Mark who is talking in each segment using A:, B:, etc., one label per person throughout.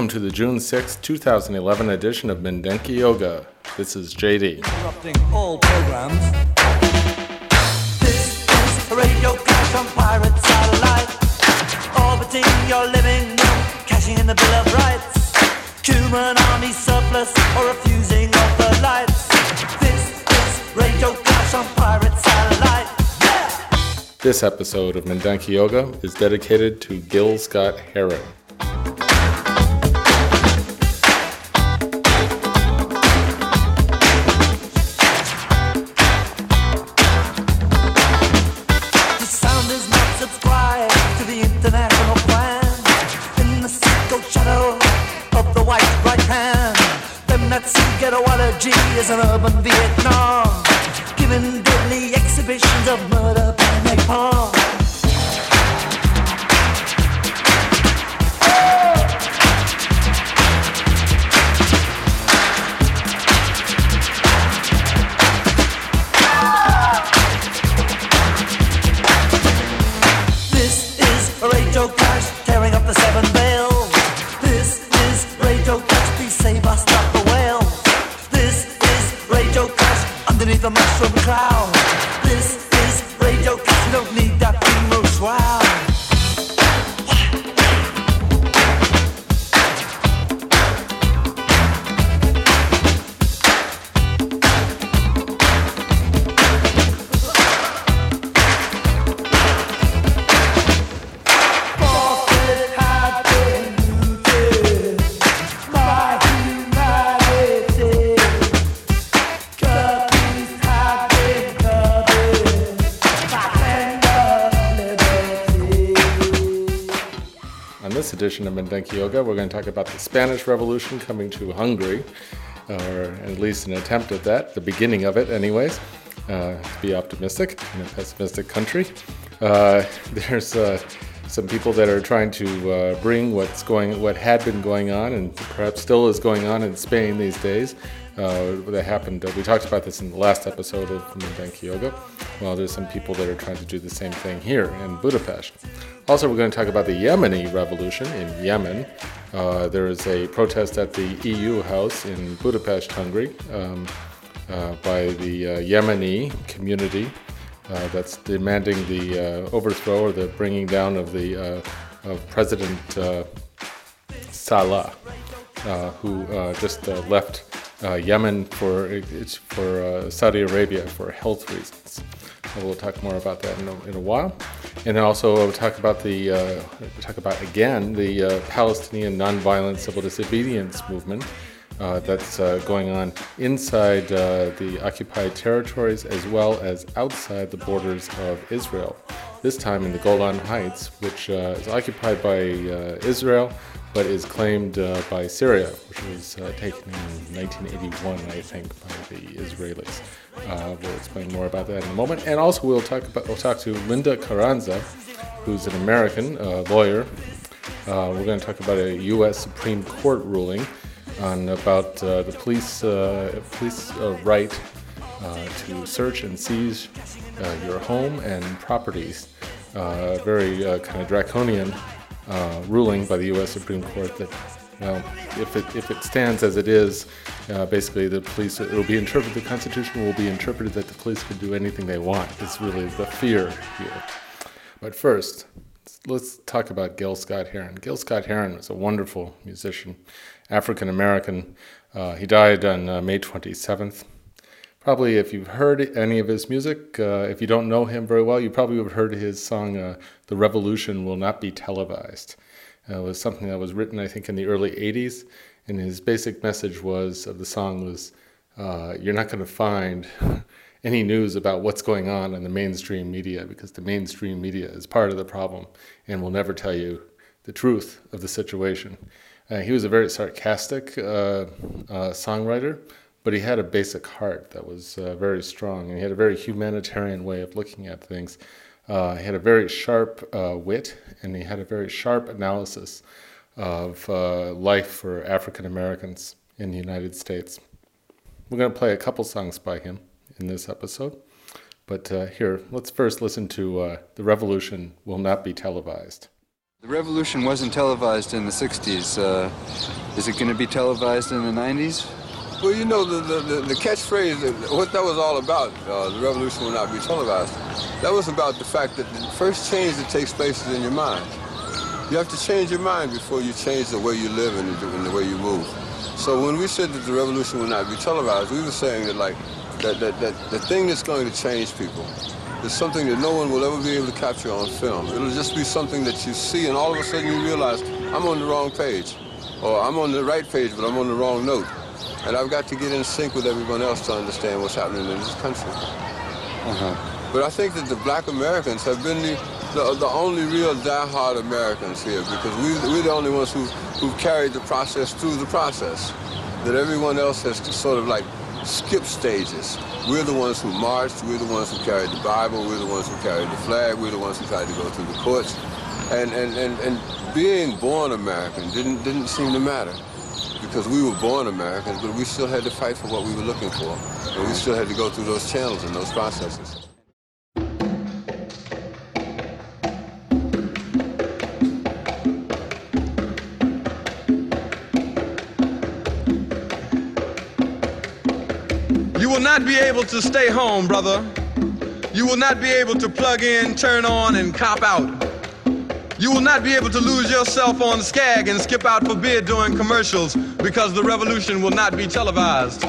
A: Welcome to the June 6, 2011 edition of Mindenki Joga. This is JD.
B: Interrupting all programs.
C: This is a radio crash on pirate satellite. Orbiting your living room, cashing in the Bill of Rights. Human army surplus or refusing of the lights. This is radio crash on pirate satellite. Yeah!
A: This episode of Mindenki Joga is dedicated to Gil Scott Heron.
C: Is an urban Vietnam, giving deadly exhibitions of murder by napalm. This
A: edition of Mindenki Joga, we're going to talk about the Spanish Revolution coming to Hungary, or at least an attempt at that, the beginning of it, anyways. Uh, to be optimistic in a pessimistic country. Uh, there's uh, some people that are trying to uh, bring what's going, what had been going on, and perhaps still is going on in Spain these days. Uh, that happened. Uh, we talked about this in the last episode of Mindenki Joga. Well, there's some people that are trying to do the same thing here in Budapest. Also, we're going to talk about the Yemeni revolution in Yemen. Uh, there is a protest at the EU House in Budapest, Hungary, um, uh, by the uh, Yemeni community uh, that's demanding the overthrow or the bringing down of the of President Saleh, who just left uh, Yemen for it's for uh, Saudi Arabia for health reasons. We'll talk more about that in a, in a while, and then also we'll talk about the uh, talk about again the uh, Palestinian nonviolent civil disobedience movement. Uh, that's uh, going on inside uh, the occupied territories as well as outside the borders of Israel. This time in the Golan Heights, which is occupied by Israel but is claimed uh, by Syria, which was uh, taken in 1981, I think, by the Israelis. Uh, we'll explain more about that in a moment, and also we'll talk about we'll talk to Linda Carranza, who's an American uh, lawyer. Uh, we're going to talk about a U.S. Supreme Court ruling on about uh, the police police right to search and seize your home and properties. Very kind of draconian uh, ruling by the U.S. Supreme Court that, well, if it if it stands as it is, uh, basically the police it will be interpreted. The Constitution will be interpreted that the police can do anything they want. It's really the fear here. But first, let's talk about Gil Scott Heron. Gil Scott Heron was a wonderful musician, African American. Uh, he died on uh, May 27th. Probably, if you've heard any of his music, uh, if you don't know him very well, you probably have heard his song uh, "The Revolution Will Not Be Televised." Uh, it was something that was written, I think, in the early '80s, and his basic message was of the song was, uh, "You're not going to find." any news about what's going on in the mainstream media because the mainstream media is part of the problem and will never tell you the truth of the situation. Uh, he was a very sarcastic uh, songwriter, but he had a basic heart that was uh, very strong, and he had a very humanitarian way of looking at things. Uh, he had a very sharp uh, wit, and he had a very sharp analysis of life for African Americans in the United States. We're going to play a couple songs by him in this episode. But uh, here, let's first listen to uh, The Revolution Will Not Be Televised.
D: The revolution wasn't televised in the 60s. Uh, is it going to be televised in the 90s?
E: Well, you know, the, the, the catchphrase, what that was all about, uh, the revolution will not be televised, that was about the fact that the first change that takes place is in your mind. You have to change your mind before you change the way you live and the, and the way you move. So when we said that the revolution will not be televised, we were saying that, like, that, that, that the thing that's going to change people is something that no one will ever be able to capture on film. It'll just be something that you see and all of a sudden you realize, I'm on the wrong page. Or I'm on the right page, but I'm on the wrong note. And I've got to get in sync with everyone else to understand what's happening in this country. Uh-huh. But I think that the black Americans have been the, the, the only real die-hard Americans here because we, we're the only ones who, who've carried the process through the process. That everyone else has sort of like skipped stages. We're the ones who marched, we're the ones who carried the Bible, we're the ones who carried the flag, we're the ones who tried to go through the courts. And, and, and, and being born American didn't, didn't seem to matter because we were born Americans, but we still had to fight for what we were looking for. And we still had to go through those channels and those processes.
F: You will not be able to stay home, brother. You will not be able to plug in, turn on, and cop out. You will not be able to lose yourself on Skag and skip out for beer during commercials because the revolution will not be televised.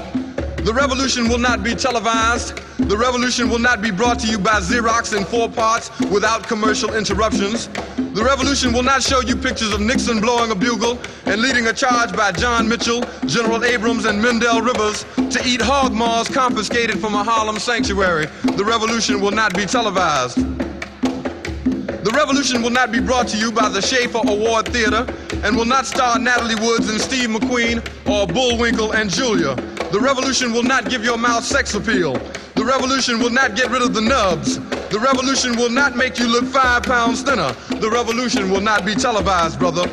F: The revolution will not be televised. The revolution will not be brought to you by Xerox in four parts without commercial interruptions. The revolution will not show you pictures of Nixon blowing a bugle and leading a charge by John Mitchell, General Abrams, and Mendel Rivers to eat hog maws confiscated from a Harlem sanctuary. The revolution will not be televised. The revolution will not be brought to you by the Schaefer Award Theater and will not star Natalie Woods and Steve McQueen or Bullwinkle and Julia. The revolution will not give your mouth sex appeal. The revolution will not get rid of the nubs. The revolution will not make you look five pounds thinner. The revolution will not be televised, brother.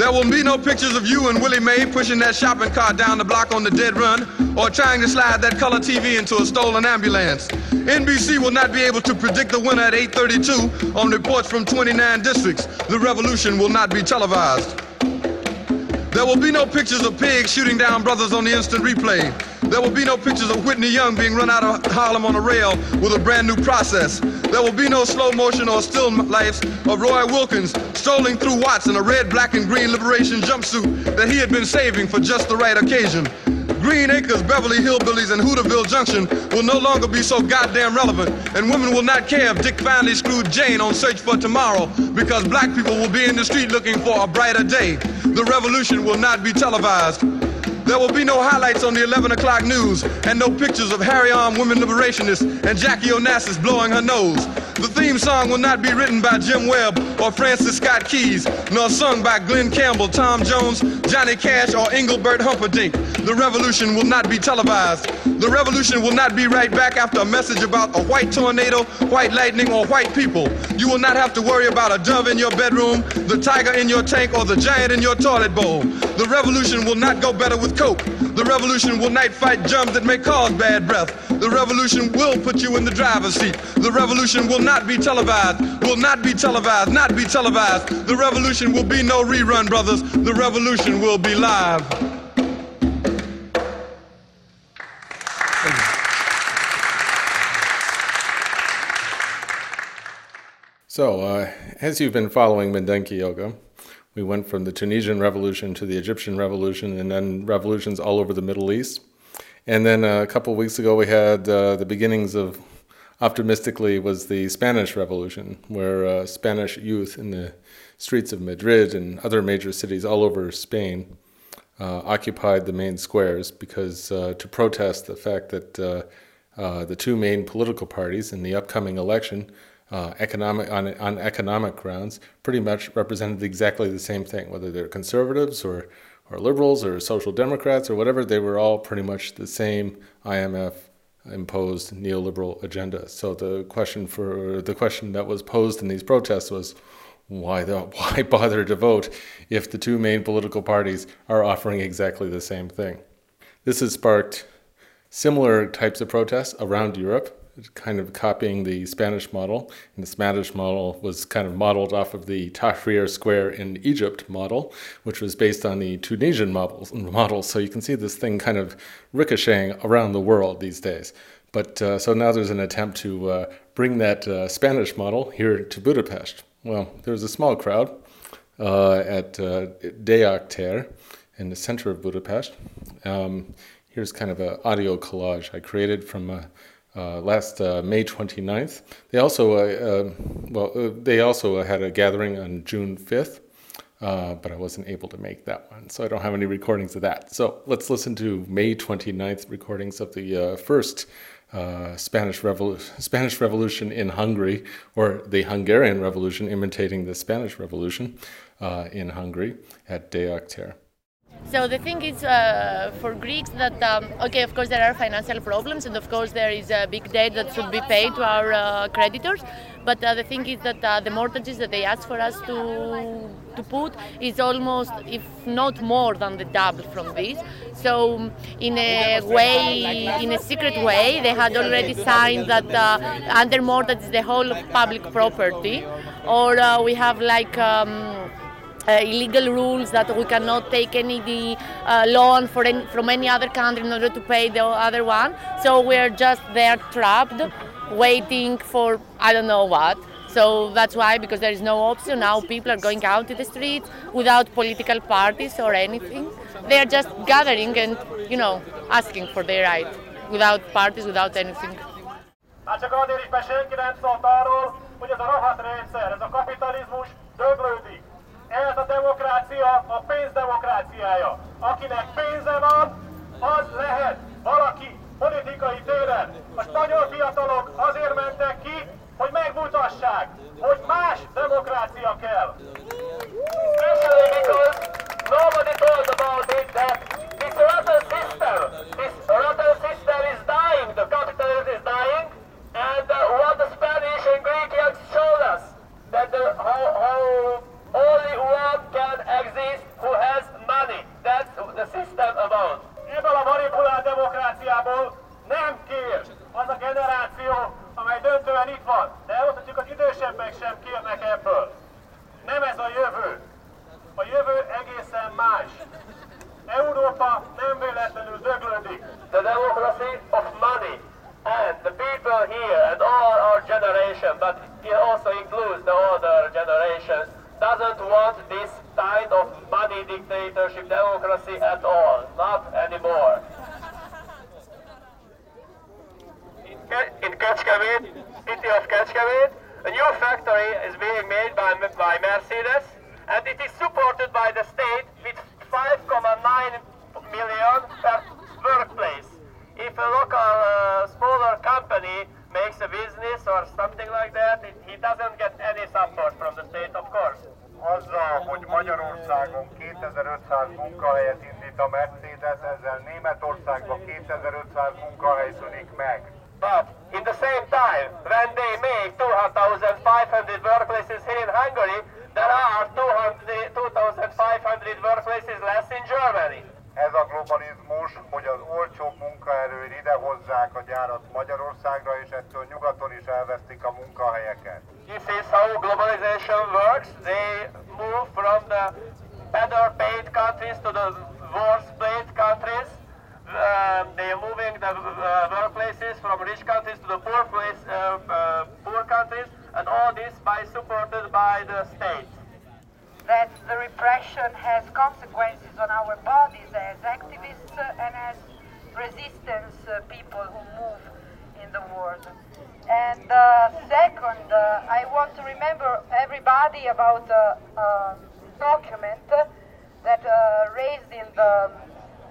F: There will be no pictures of you and Willie Mae pushing that shopping cart down the block on the dead run or trying to slide that color TV into a stolen ambulance. NBC will not be able to predict the winner at 8:32 on reports from 29 districts. The revolution will not be televised. There will be no pictures of pigs shooting down brothers on the instant replay. There will be no pictures of Whitney Young being run out of Harlem on a rail with a brand new process. There will be no slow motion or still lifes of Roy Wilkins strolling through Watts in a red, black, and green liberation jumpsuit that he had been saving for just the right occasion. Green Acres, Beverly Hillbillies, and Hooterville Junction will no longer be so goddamn relevant, and women will not care if Dick finally screwed Jane on Search for Tomorrow because black people will be in the street looking for a brighter day. The revolution will not be televised. There will be no highlights on the 11 o'clock news and no pictures of Harry armed women liberationists and Jackie Onassis blowing her nose. The theme song will not be written by Jim Webb or Francis Scott Keys, nor sung by Glen Campbell, Tom Jones, Johnny Cash, or Engelbert Humperdinck. The revolution will not be televised. The revolution will not be right back after a message about a white tornado, white lightning, or white people. You will not have to worry about a dove in your bedroom, the tiger in your tank, or the giant in your toilet bowl. The revolution will not go better with coke. The revolution will not fight germs that may cause bad breath. The revolution will put you in the driver's seat. The revolution will not be televised, will not be televised, not be televised. The revolution will be no rerun, brothers. The revolution will be live.
A: So, uh, as you've been following Mindenki Joga, we went from the Tunisian Revolution to the Egyptian Revolution and then revolutions all over the Middle East. And then a couple weeks ago, we had uh, the beginnings of, optimistically, was the Spanish Revolution, where uh, Spanish youth in the streets of Madrid and other major cities all over Spain uh, occupied the main squares because uh, to protest the fact that uh, uh, the two main political parties in the upcoming election, Uh, economic on, on economic grounds, pretty much represented exactly the same thing, whether they're conservatives or or liberals or social democrats or whatever, they were all pretty much the same IMF imposed neoliberal agenda. So the question for the question that was posed in these protests was why the, why bother to vote if the two main political parties are offering exactly the same thing? This has sparked similar types of protests around Europe kind of copying the Spanish model. And the Spanish model was kind of modeled off of the Tahrir Square in Egypt model, which was based on the Tunisian models. model. So you can see this thing kind of ricocheting around the world these days. But uh, so now there's an attempt to uh, bring that uh, Spanish model here to Budapest. Well, there's a small crowd uh, at uh, Deák tér in the center of Budapest. Um, here's kind of an audio collage I created from a uh, last uh, May 29th. They also, uh, um, well, uh, they also had a gathering on June 5th, uh, but I wasn't able to make that one, so I don't have any recordings of that. So let's listen to May 29th recordings of the first Spanish, Revolu- Spanish Revolution in Hungary, or the Hungarian Revolution imitating the Spanish Revolution in Hungary at Deák tér.
G: So the thing is, uh, for Greeks, that um, okay, of course there are financial problems, and of course there is a big debt that should be paid to our uh, creditors. But uh, the thing is that uh, the mortgages that they ask for us to to put is almost, if not more than the double from this. So in a way, in a secret way, they had already signed that uh, under mortgage the whole public property, or uh, we have like. Um, illegal rules that we cannot take any uh, loan any, from any other country in order to pay the other one. So we're just there trapped, waiting for I don't know what. So that's why, because there is no option, now people are going out to the streets without political parties or anything. They are just gathering and, you know, asking for their right, without parties, without anything. Csak azért is, nem szólt arról, hogy ez a rohadt rendszer, ez a kapitalizmus döglődik. Ez a demokrácia a pénzdemokráciája. Akinek pénze van, az lehet valaki politikai téren. A spanyol fiatalok azért mentek ki, hogy megmutassák, hogy más demokrácia kell. Especially because nobody told about it that this rotten system, this rotten system is dying, the capitalism is dying, and uh, what the Spanish and Greek young showed us, that the, how, how Only one can exist who has money. That's the system about. Ebből a manipulált demokráciából nem kér az a generáció, amely döntően itt van. De elmondhatjuk, az idősebbek sem kérnek ebből. Nem ez a jövő. A jövő egészen más. Európa nem véletlenül döglődik. The democracy of money and the people here and all our generation, but it also includes the older generations, doesn't want this kind of money dictatorship democracy at all. Not anymore. In Kecskemét, city of Kecskemét, a new factory is being made by, by Mercedes and it is supported by the state with 5.9 million per workplace. If a local uh, smaller company makes a business or something like that, it, he doesn't get any support from the state, of course.
H: Azzal, hogy Magyarországon 2500 munkahelyet indít a Mercedes, ezzel Németországban 2500 munkahely szűnik meg.
G: But in the same time, when they make 2,500 workplaces here in Hungary, there are 2,500 workplaces less in Germany.
H: Ez a globalizmus, hogy az olcsóbb munkaerő idehozzák a gyárat Magyarországra, és ettől nyugaton is elvesztik a munkahelyeket.
G: This is how globalization works. They move from the better paid countries to the worse paid countries. Um, they are moving the uh, workplaces from rich countries to the poor, place, uh, uh, poor countries, and all this by supported by the state
I: that the repression has consequences on our bodies as activists and as resistance uh, people who move in the world. And uh, second, uh, I want to remember everybody about a, a document that uh, raised in the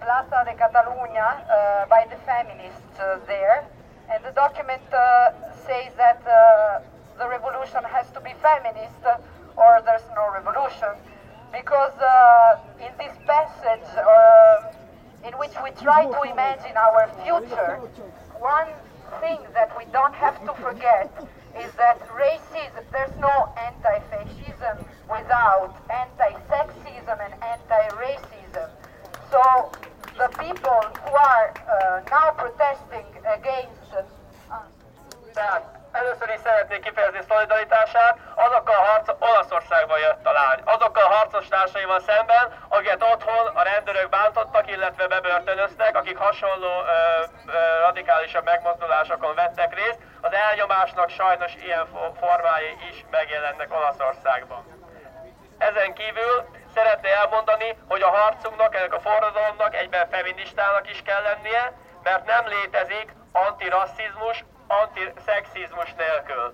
I: Plaza de Catalunya uh, by the feminists uh, there. And the document uh, says that uh, the revolution has to be feminist or there's no revolution. Because uh, in this passage, uh, in which we try to imagine our future, one thing that we don't have to forget is that racism, there's no anti-fascism without anti-sexism and anti-racism. So the people who are uh, now protesting against uh,
J: Tehát először is szeretnék kifejezni szolidaritását, azokkal a harc Olaszországban jött a lány. Azokkal a harcos szemben, akiket otthon a rendőrök bántottak, illetve bebörtönöztek, akik hasonló ö, ö, radikálisabb megmozdulásokon vettek részt, az elnyomásnak sajnos ilyen formái is megjelennek Olaszországban. Ezen kívül szeretné elmondani, hogy a harcunknak, ennek a forradalomnak egyben feministának is kell lennie, mert nem létezik antirasszizmus, nélkül.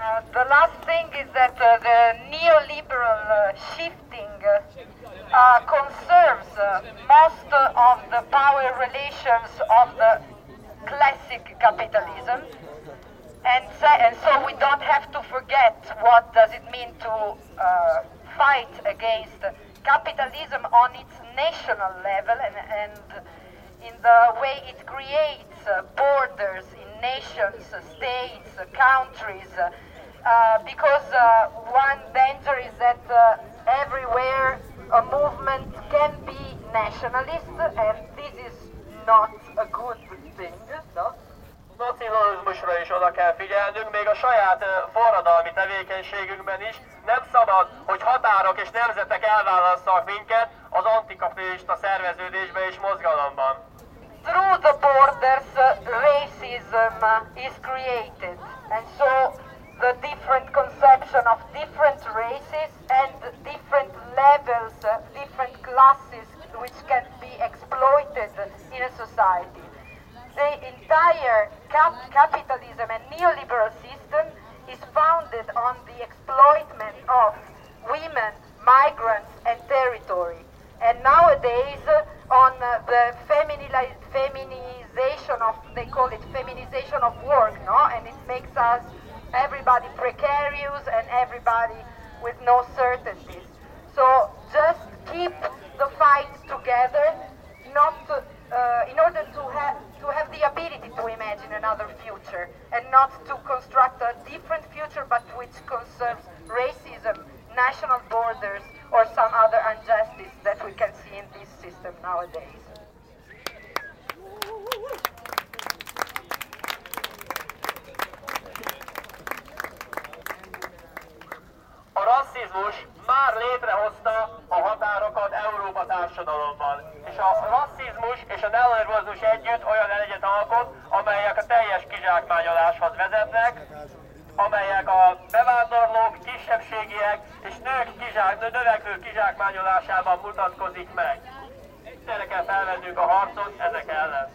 I: Uh, the last thing is that uh, the neoliberal uh, shifting uh, conserves uh, most of the power relations of the classic capitalism. And, and so we don't have to forget what does it mean to uh, fight against capitalism on its national level and, and in the way it creates borders nations, states, countries, uh, because uh, one danger is that uh, everywhere a movement can be nationalist, and this is not a good thing. No?
J: nacionalizmusra is oda kell figyelnünk, még a saját forradalmi tevékenységünkben is. Nem szabad, hogy határok és nemzetek elválasszak minket az antikapitalista szerveződésbe és mozgalomban.
I: Through the borders, uh, racism uh, is created, and so the different conception of different races and different levels, uh, different classes which can be exploited in a society. The entire cap capitalism and neoliberal system is founded on the exploitment of women, migrants and territory. And nowadays on the feminization of, they call it feminization of work, no? And it makes us everybody precarious and everybody with no certainties. So just keep the fight together, not to, uh, in order to have to have the ability to imagine another future and not to construct a different future, but which conserves racism, national borders, or some other injustice that we can see in this system nowadays.
J: A rasszizmus már létrehozta a határokat Európa társadalomban. És a rasszizmus és a neoliberalizmus együtt olyan egyet alkot, amelyek a teljes kizsákmányoláshoz vezetnek, amelyek a bevándorlók, kisebbségiek és nők kizsák, növekvő kizsákmányolásában mutatkozik meg. Egyszerre kell felvennünk a harcot ezek ellen.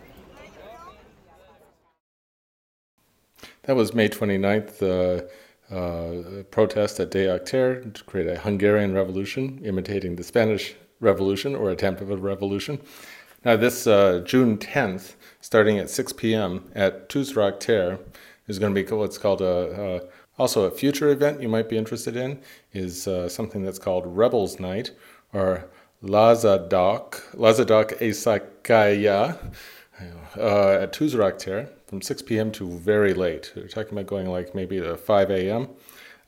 A: That was May 29th. Uh, uh, protest at Deák tér to create a Hungarian revolution imitating the Spanish Revolution or attempt of a revolution. Now, this uh, June 10th, starting at 6 p.m. at Tűzraktér, is going to be what's called a, also a future event you might be interested in is uh, something that's called Rebels Night or Lázadók, Lázadók Éjszakája uh, at Tűzraktér from 6 p.m. to very late. We're talking about going like maybe to 5 a.m.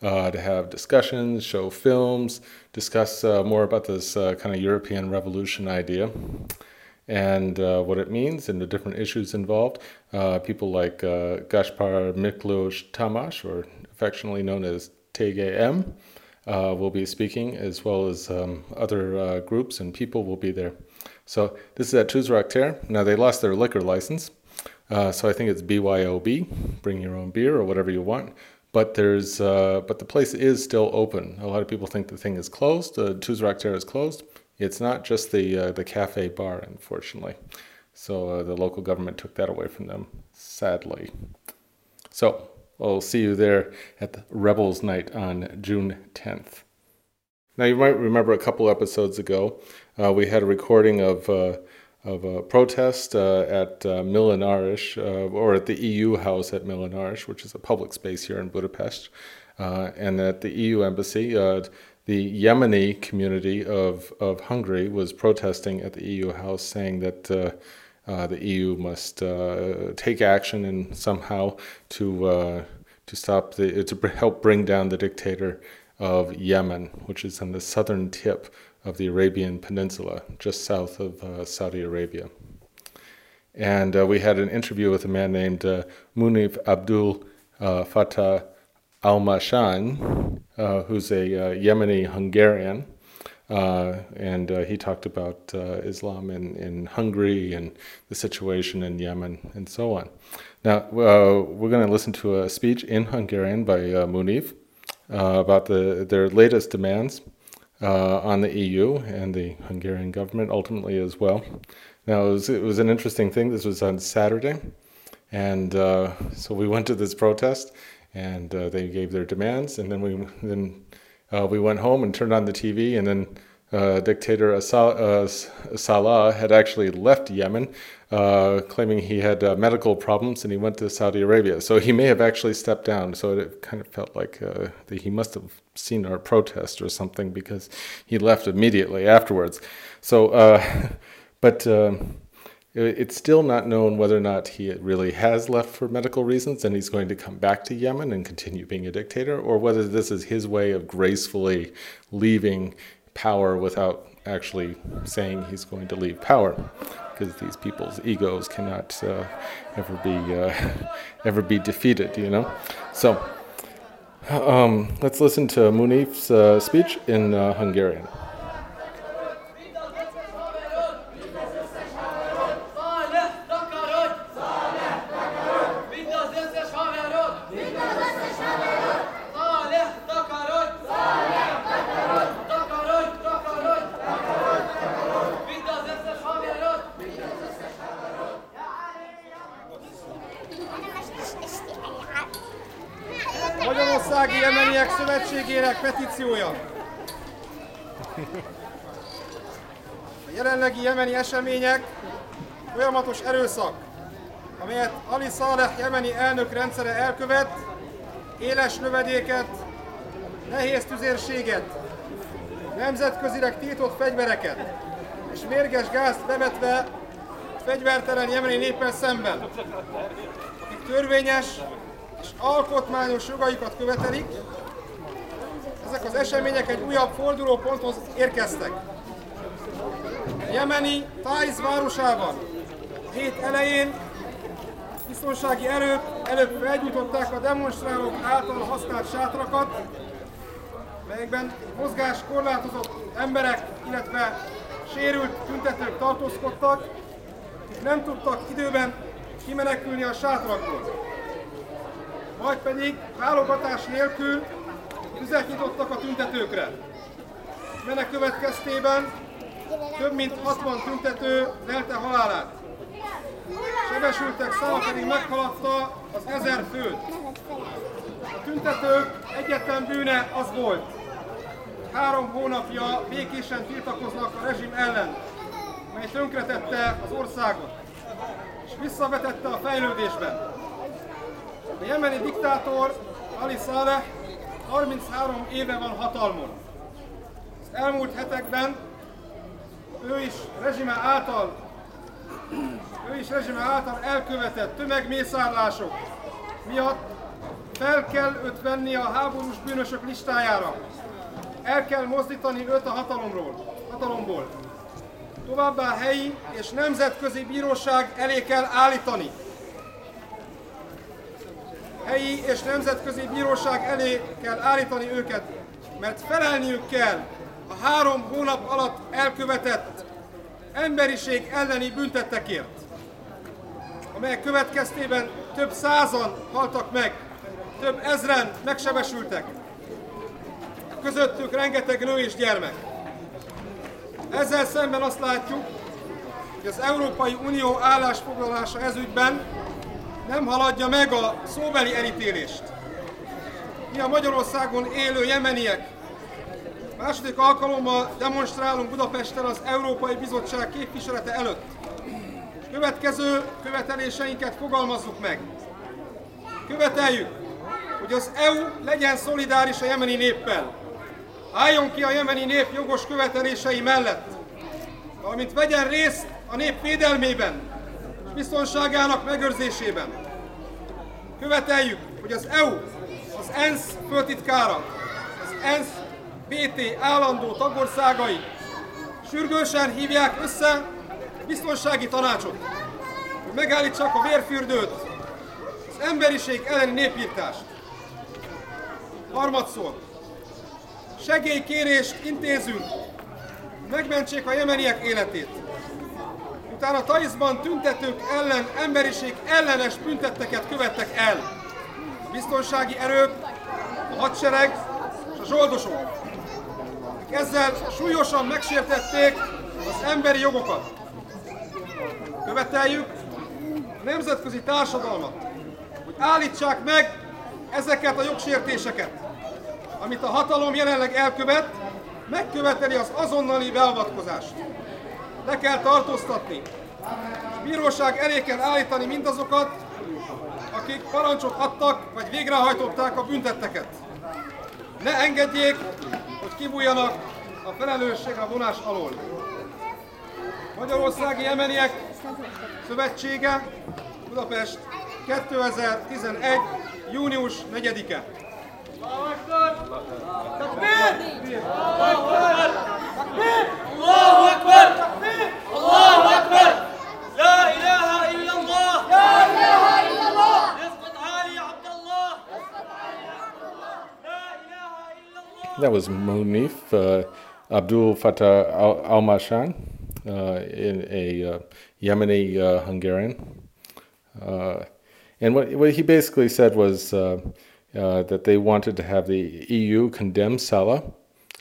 A: Uh, to have discussions, show films, discuss uh, more about this uh, kind of European revolution idea and uh, what it means and the different issues involved. Uh, people like uh, Gáspár Miklós Tamás, or affectionately known as TGM, will be speaking, as well as um, other groups and people will be there. So this is at Tűzraktér. Now they lost their liquor license, uh, so I think it's BYOB, bring your own beer or whatever you want. But there's, uh, but the place is still open. A lot of people think the thing is closed. The Tűzraktér is closed. It's not just the uh, the cafe bar, unfortunately. So uh, the local government took that away from them, sadly. So I'll see you there at the Rebels Night on June 10th. Now, you might remember a couple episodes ago, uh, we had a recording of, uh, of a protest uh, at uh, Millenáris, uh, or at the EU house at Millenáris, which is a public space here in Budapest. And at the EU embassy, the Yemeni community of, of Hungary was protesting at the EU house, saying that uh, the EU must uh, take action and somehow to uh, to stop the to help bring down the dictator of Yemen, which is on the southern tip of the Arabian Peninsula, just south of uh, Saudi Arabia. And uh, we had an interview with a man named uh, Munif Abdul uh, Fattah Al Mashan, uh, who's a uh, Yemeni Hungarian. Uh, and uh, he talked about uh, Islam in, in Hungary and the situation in Yemen and so on. Now, uh, we're going to listen to a speech in Hungarian by uh, Munif about the, their latest demands on the EU and the Hungarian government ultimately as well. Now, it was, it was an interesting thing. This was on Saturday. And so we went to this protest and they gave their demands. And then we, then, uh, we went home and turned on the TV. And then uh, dictator Asa- uh, Saleh had actually left Yemen, uh, claiming he had uh, medical problems, and he went to Saudi Arabia. So he may have actually stepped down. So it kind of felt like that he must have seen our protest or something because he left immediately afterwards. So, but. Um, it's still not known whether or not he really has left for medical reasons and he's going to come back to Yemen and continue being a dictator, or whether this is his way of gracefully leaving power without actually saying he's going to leave power. Because these people's egos cannot uh, ever be uh, ever be defeated, you know. So um, let's listen to Munif's uh, speech in uh, Hungarian.
K: Szövetségének petíciója. A jelenlegi jemeni események folyamatos erőszak, amelyet Ali Saleh jemeni elnök rendszere elkövet, éles lövedéket, nehéz tüzérséget, nemzetközileg tiltott fegyvereket és mérges gázt bevetve fegyvertelen jemeni néppel szemben, akik törvényes és alkotmányos jogaikat követelik, ezek az események egy újabb fordulóponthoz érkeztek. Jemeni Taiz városában hét elején biztonsági erők előbb felgyújtották a demonstrálók által használt sátrakat, melyekben mozgás korlátozott emberek, illetve sérült tüntetők tartózkodtak, és nem tudtak időben kimenekülni a sátrakból. Majd pedig válogatás nélkül tüzet nyitottak a tüntetőkre. Ennek következtében több mint 60 tüntető lelte halálát. Sebesültek száma pedig meghaladta az ezer főt. A tüntetők egyetlen bűne az volt. Három hónapja békésen tiltakoznak a rezsim ellen, mely tönkretette az országot, és visszavetette a fejlődésben. A jemeni diktátor Ali Saleh 33 éve van hatalmon. Az elmúlt hetekben ő is rezsime által ő is rezsime által elkövetett tömegmészárlások miatt fel kell őt venni a háborús bűnösök listájára. El kell mozdítani őt a hatalomról, hatalomból. Továbbá helyi és nemzetközi bíróság elé kell állítani. Helyi és nemzetközi bíróság elé kell állítani őket, mert felelniük kell a három hónap alatt elkövetett emberiség elleni büntettekért, amelyek következtében több százan haltak meg, több ezren megsebesültek, közöttük rengeteg nő és gyermek. Ezzel szemben azt látjuk, hogy az Európai Unió állásfoglalása ezügyben nem haladja meg a szóbeli elítélést. Mi a Magyarországon élő jemeniek második alkalommal demonstrálunk Budapesten az Európai Bizottság képviselete előtt. Következő követeléseinket fogalmazzuk meg. Követeljük, hogy az EU legyen szolidáris a jemeni néppel. Álljon ki a jemeni nép jogos követelései mellett, valamint vegyen részt a nép védelmében biztonságának megőrzésében. Követeljük, hogy az EU, az ENSZ főtitkára, az ENSZ BT állandó tagországai sürgősen hívják össze biztonsági tanácsot, hogy megállítsák a vérfürdőt, az emberiség elleni népírtást. Harmadszor, segélykérést intézünk, megmentsék a jemeniek életét. Utána Taizban tüntetők ellen emberiség ellenes büntetteket követtek el. A biztonsági erők, a hadsereg és a zsoldosok. Ezzel súlyosan megsértették az emberi jogokat. Követeljük a nemzetközi társadalmat, hogy állítsák meg ezeket a jogsértéseket, amit a hatalom jelenleg elkövet, megköveteli az azonnali beavatkozást. Le kell tartóztatni. A bíróság elé kell állítani mindazokat, akik parancsot adtak, vagy végrehajtották a büntetteket. Ne engedjék, hogy kibújjanak a felelősségre vonás alól. Magyarországi Jemeniek Szövetsége, Budapest, 2011. június 4-e.
A: That was Munif uh, Abdul Fattah Al Mashan, uh, in a uh, Yemeni uh, Hungarian. Uh, and what, what he basically said was uh, that they wanted to have the EU condemn Saleh,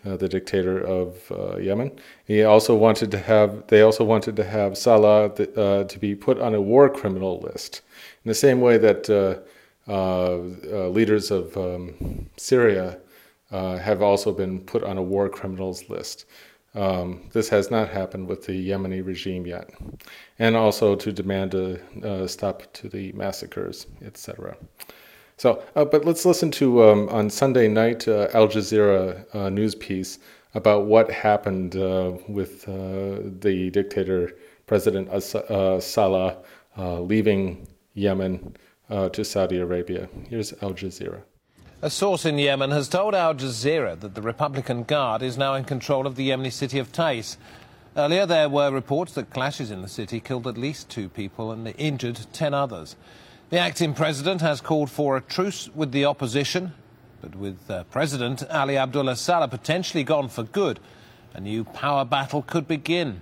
A: uh, the dictator of uh, Yemen. He also wanted to have they also wanted to have Saleh th- uh, to be put on a war criminal list, in the same way that uh, uh, uh, leaders of um, Syria uh, have also been put on a war criminals list. Um, this has not happened with the Yemeni regime yet, and also to demand a, a stop to the massacres, etc. So, uh, but let's listen to um, on Sunday night uh, Al Jazeera uh, news piece about what happened uh, with uh, the dictator President As- uh, Saleh leaving Yemen to Saudi Arabia. Here's Al Jazeera.
L: A source in Yemen has told Al Jazeera that the Republican Guard is now in control of the Yemeni city of Taiz. Earlier, there were reports that clashes in the city killed at least two people and injured ten others. The acting president has called for a truce with the opposition, but with uh, President Ali Abdullah Saleh potentially gone for good, a new power battle could begin.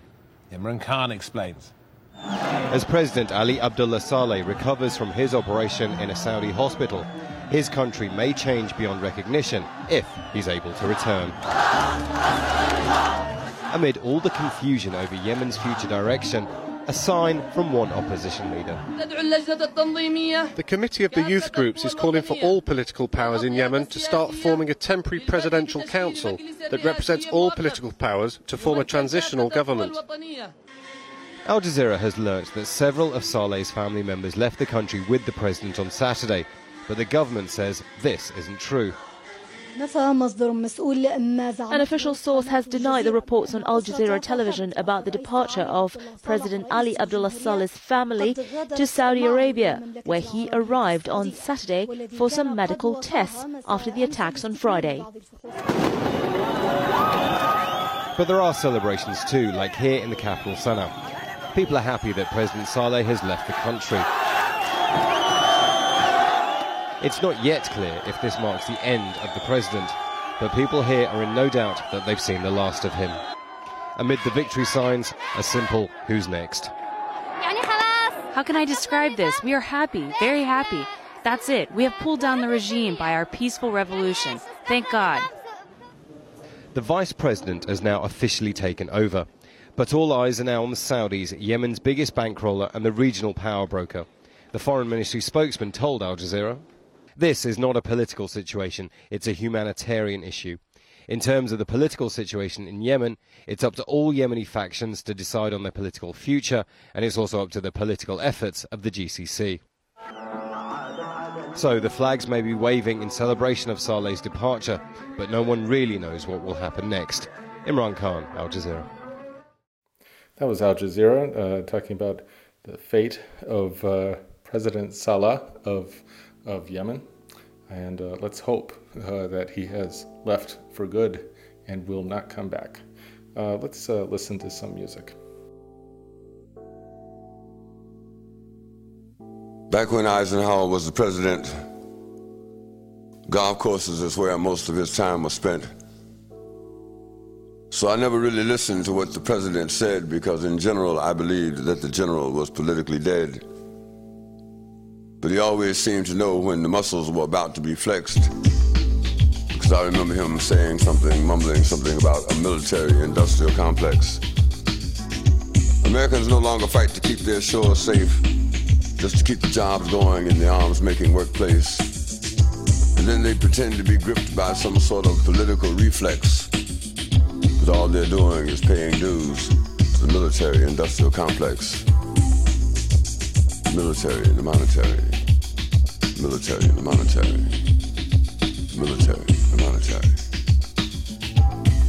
L: Imran Khan explains.
M: As President Ali Abdullah Saleh recovers from his operation in a Saudi hospital, his country may change beyond recognition if he's able to return. Amid all the confusion over Yemen's future direction, a sign from one opposition leader.
N: The Committee of the Youth Groups is calling for all political powers in Yemen to start forming a temporary presidential council that represents all political powers to form a transitional government.
M: Al Jazeera has learnt that several of Saleh's family members left the country with the president on Saturday, but the government says this isn't true.
O: An official source has denied the reports on Al Jazeera television about the departure of President Ali Abdullah Saleh's family to Saudi Arabia, where he arrived on Saturday for some medical tests after the attacks on Friday.
M: But there are celebrations too, like here in the capital, Sana'a. People are happy that President Saleh has left the country. It's not yet clear if this marks the end of the president, but people here are in no doubt that they've seen the last of him. Amid the victory signs, a simple who's next.
P: How can I describe this? We are happy, very happy. That's it. We have pulled down the regime by our peaceful revolution. Thank God.
M: The vice president has now officially taken over. But all eyes are now on the Saudis, Yemen's biggest bankroller and the regional power broker. The foreign ministry spokesman told Al Jazeera, This is not a political situation, it's a humanitarian issue. In terms of the political situation in Yemen, it's up to all Yemeni factions to decide on their political future, and it's also up to the political efforts of the GCC. So the flags may be waving in celebration of Saleh's departure, but no one really knows what will happen next. Imran Khan, Al Jazeera.
A: That was Al Jazeera uh, talking about the fate of uh, President Saleh of, of Yemen. And uh, let's hope uh, that he has left for good and will not come back. Uh, let's uh, listen to some music.
E: Back when Eisenhower was the president, golf courses is where most of his time was spent. So I never really listened to what the president said because, in general, I believed that the general was politically dead. But he always seemed to know when the muscles were about to be flexed. Because I remember him saying something, mumbling something about a military industrial complex. Americans no longer fight to keep their shores safe, just to keep the jobs going in the arms making workplace. And then they pretend to be gripped by some sort of political reflex but all they're doing is paying dues to the military industrial complex. Military and the monetary. Military and the monetary. Military and the monetary.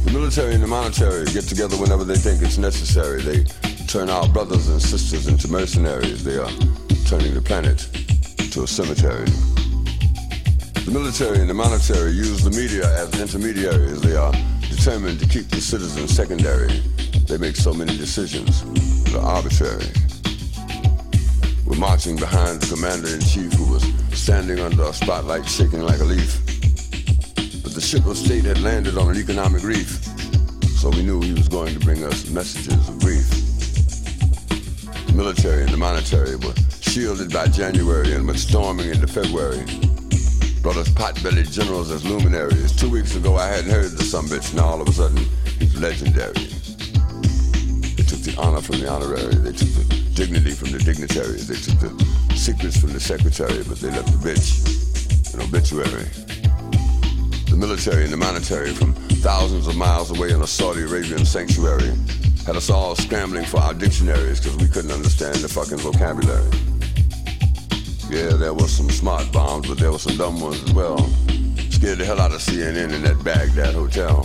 E: The military and the monetary get together whenever they think it's necessary. They turn our brothers and sisters into mercenaries. They are turning the planet to a cemetery. The military and the monetary use the media as intermediaries. They are determined to keep the citizens secondary. They make so many decisions that are arbitrary. Marching behind the commander in chief who was standing under a spotlight shaking like a leaf. But the ship of state had landed on an economic reef, so we knew he was going to bring us messages of grief. The military and the monetary were shielded by January and went storming into February brought us pot-bellied generals as luminaries. Two weeks ago, I hadn't heard the bitch. Now all of a sudden, he's legendary. They took the honor from the honorary. They took the dignity from the dignitaries. They took the secrets from the secretary, but they left the bitch an obituary. The military and the monetary from thousands of miles away in a Saudi Arabian sanctuary had us all scrambling for our dictionaries because we couldn't understand the fucking vocabulary. Yeah, there was some smart bombs, but there were some dumb ones as well. Scared the hell out of CNN in that Baghdad hotel.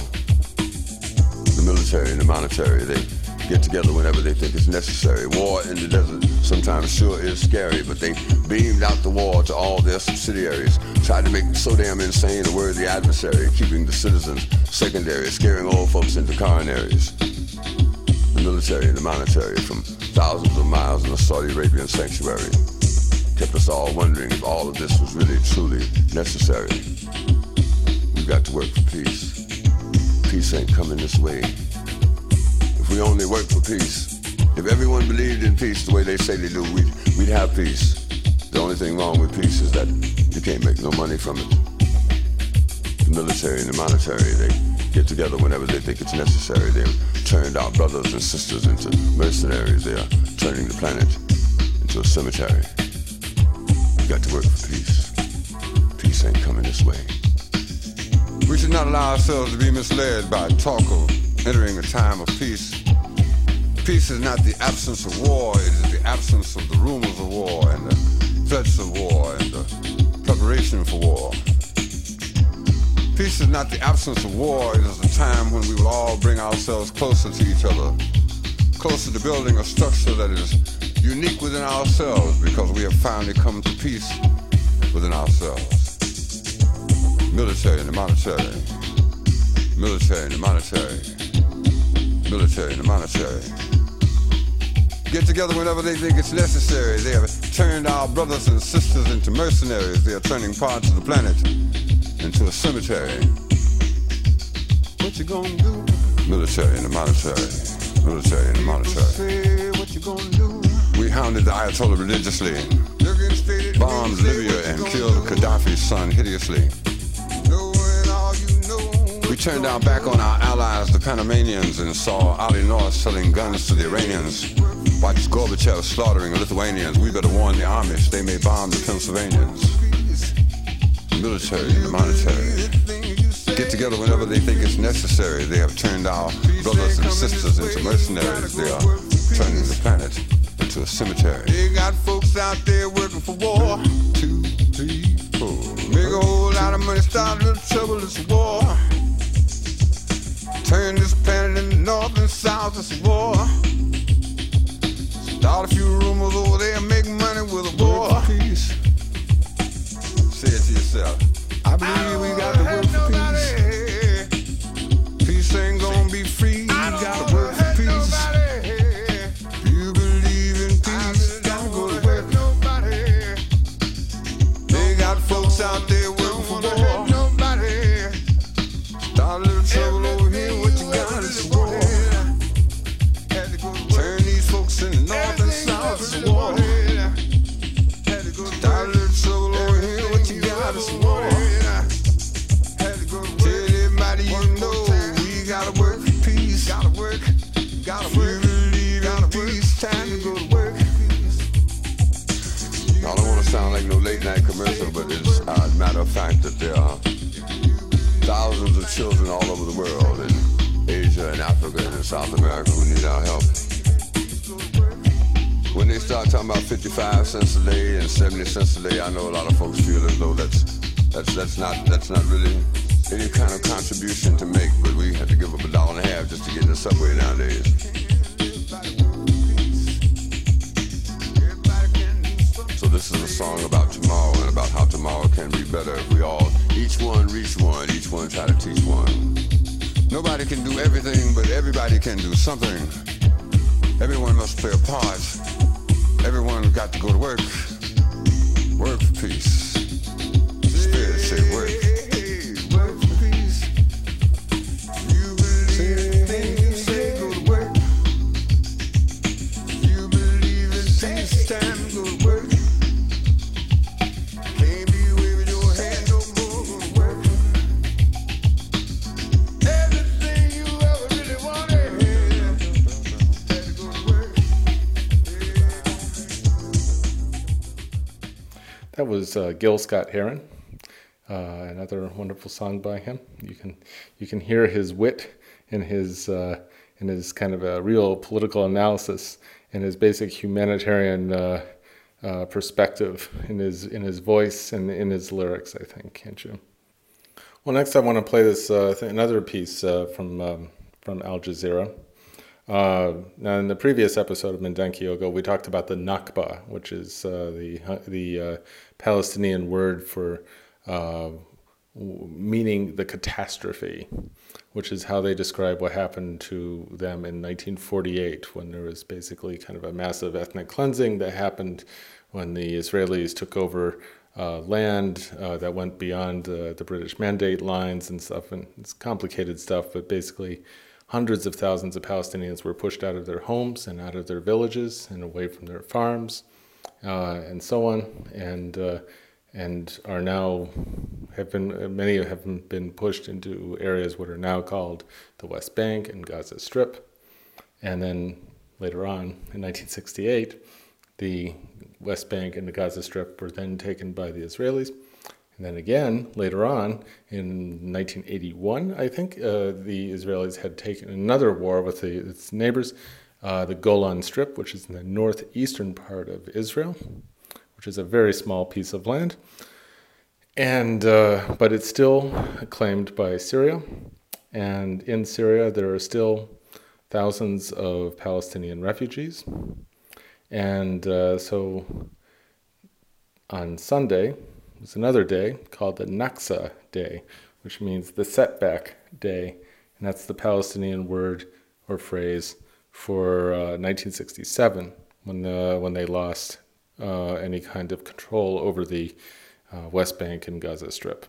E: The military and the monetary, they get together whenever they think it's necessary. War in the desert sometimes sure is scary, but they beamed out the war to all their subsidiaries, tried to make so damn insane a worthy adversary, keeping the citizens secondary, scaring old folks into coronaries. The military and the monetary from thousands of miles in a Saudi Arabian sanctuary kept us all wondering if all of this was really truly necessary. We've got to work for peace. Peace ain't coming this way. We only work for peace, if everyone believed in peace the way they say they do, we'd, we'd have peace. The only thing wrong with peace is that you can't make no money from it. The military and the monetary, they get together whenever they think it's necessary. They've turned our brothers and sisters into mercenaries. They are turning the planet into a cemetery We got to work for peace. Peace ain't coming this way. We should not allow ourselves to be misled by talk of entering a time of peace. Peace is not the absence of war, it is the absence of the rumors of war and the threats of war and the preparation for war. Peace is not the absence of war, it is a time when we will all bring ourselves closer to each other, closer to building a structure that is unique within ourselves because we have finally come to peace within ourselves. Military and the monetary. Military and the monetary. Military and the monetary. Get together whenever they think it's necessary. They have turned our brothers and sisters into mercenaries. They are turning parts of the planet into a cemetery. What you gonna do? Military and the monetary. Military and the monetary. What you gonna do? We hounded the Ayatollah religiously, bombed Libya and killed Gaddafi's son hideously. We turned our back on our allies, the Panamanians, and saw Ollie North selling guns to the Iranians. Watched Gorbachev slaughtering the Lithuanians. We better warn the Amish, they may bomb the Pennsylvanians. The military, the monetary. Get together whenever they think it's necessary. They have turned our brothers and sisters into mercenaries. They are turning the planet into a cemetery. They got folks out there working for war. Two, three, four. Make a whole lot of money, start a little trouble, it's war. Turn this planet into north and south, it's war. Start a few rumors over there, make money with a boy. Say it to yourself. I believe we got to work of fact that there are thousands of children all over the world in Asia and Africa and in South America who need our help. When they start talking about 55 cents a day and 70 cents a day, I know a lot of folks feel as though that's that's that's not that's not really any kind of contribution to make, but we have to give up a dollar and a half just to get in the subway nowadays. So this is a song about tomorrow can be better if we all, each one reach one, each one try to teach one. Nobody can do everything, but everybody can do something. Everyone must play a part. Everyone got to go to work. Work for peace.
A: Uh, Gil Scott Heron, uh, another wonderful song by him. You can you can hear his wit and his uh, his kind of a real political analysis and his basic humanitarian uh, uh, perspective in his in his voice and in his lyrics. I think, can't you? Well, next I want to play this uh, th- another piece uh, from um, from Al Jazeera. Uh, now, in the previous episode of Mindenki Joga, we talked about the Nakba, which is uh, the the Palestinian word for uh, meaning the catastrophe, which is how they describe what happened to them in 1948, when there was basically kind of a massive ethnic cleansing that happened when the Israelis took over uh, land uh, that went beyond uh, the British mandate lines and stuff. And it's complicated stuff, but basically, hundreds of thousands of Palestinians were pushed out of their homes and out of their villages and away from their farms and so on. And uh, and are now have been many have been pushed into areas what are now called the West Bank and Gaza Strip, and then later on in 1968, the West Bank and the Gaza Strip were then taken by the Israelis. And then again, later on, in 1981, I think, uh, the Israelis had taken another war with the, its neighbors, uh, the Golan Strip, which is in the northeastern part of Israel, which is a very small piece of land. And, uh, but it's still claimed by Syria. And in Syria, there are still thousands of Palestinian refugees. And uh, so on Sunday was another day called the Naksa Day, which means the setback day. And that's the Palestinian word or phrase for uh, 1967 when, uh, when they lost uh, any kind of control over the uh, West Bank and Gaza Strip.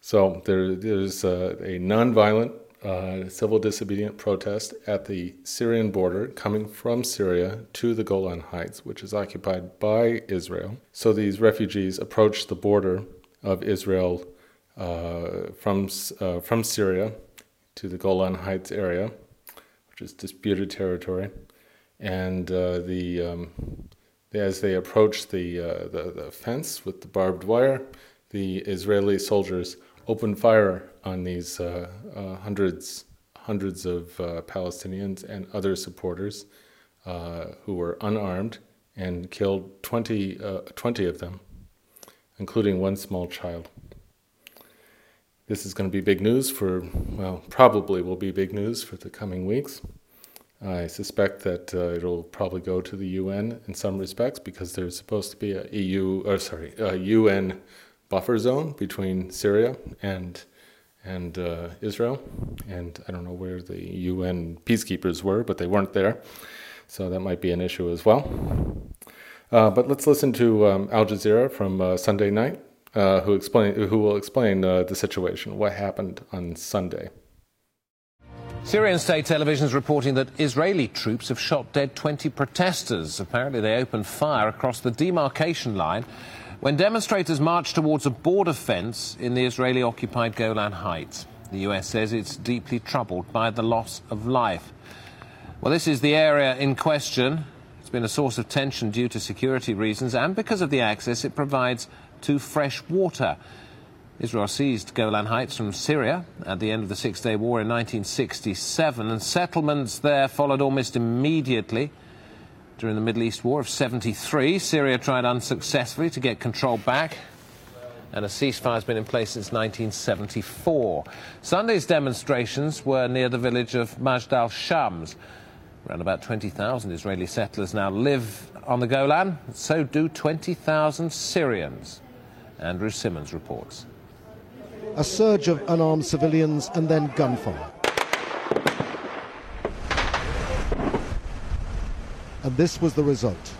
A: So there, there's a, a nonviolent uh, civil disobedient protest at the Syrian border coming from Syria to the Golan Heights, which is occupied by Israel. So these refugees approach the border of Israel uh, from, uh, from Syria to the Golan Heights area, which is disputed territory. And uh, the, um, as they approached the, uh, the, the fence with the barbed wire, the Israeli soldiers opened fire on these uh, uh, hundreds hundreds of uh, Palestinians and other supporters who were unarmed and killed 20, uh, 20 of them, including one small child. This is going to be big news for, well, probably will be big news for the coming weeks. I suspect that uh, it'll probably go to the UN in some respects because there's supposed to be a EU, or sorry, a UN buffer zone between Syria and and uh, Israel. And I don't know where the UN peacekeepers were, but they weren't there. So that might be an issue as well. Uh, but let's listen to um, Al Jazeera from uh, Sunday night, uh, who, explain, who will explain uh, the situation, what happened on Sunday.
L: Syrian state television is reporting that Israeli troops have shot dead 20 protesters. Apparently, they opened fire across the demarcation line when demonstrators marched towards a border fence in the Israeli occupied Golan Heights. The US says it's deeply troubled by the loss of life. Well, this is the area in question. It's been a source of tension due to security reasons and because of the access it provides to fresh water. Israel seized Golan Heights from Syria at the end of the Six Day War in 1967, and settlements there followed almost immediately. During the Middle East War of 73, Syria tried unsuccessfully to get control back, and a ceasefire has been in place since 1974. Sunday's demonstrations were near the village of Majd al Shams. Around about 20,000 Israeli settlers now live on the Golan, so do 20,000 Syrians. Andrew Simmons reports.
Q: A surge of unarmed civilians and then gunfire. and this was the result.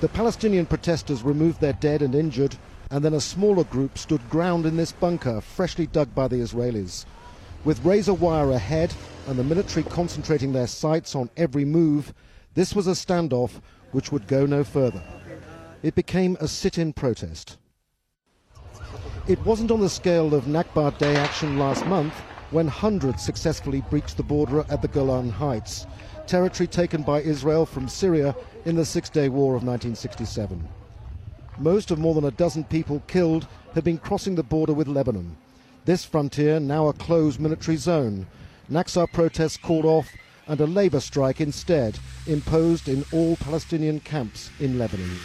Q: The Palestinian protesters removed their dead and injured, and then a smaller group stood ground in this bunker freshly dug by the Israelis. With razor wire ahead and the military concentrating their sights on every move, this was a standoff which would go no further. It became a sit-in protest. It wasn't on the scale of Nakba Day action last month when hundreds successfully breached the border at the Golan Heights territory taken by Israel from Syria in the Six Day War of 1967. Most of more than a dozen people killed had been crossing the border with Lebanon. This frontier, now a closed military zone. Nakba protests called off and a labour strike instead imposed in all Palestinian camps in Lebanon.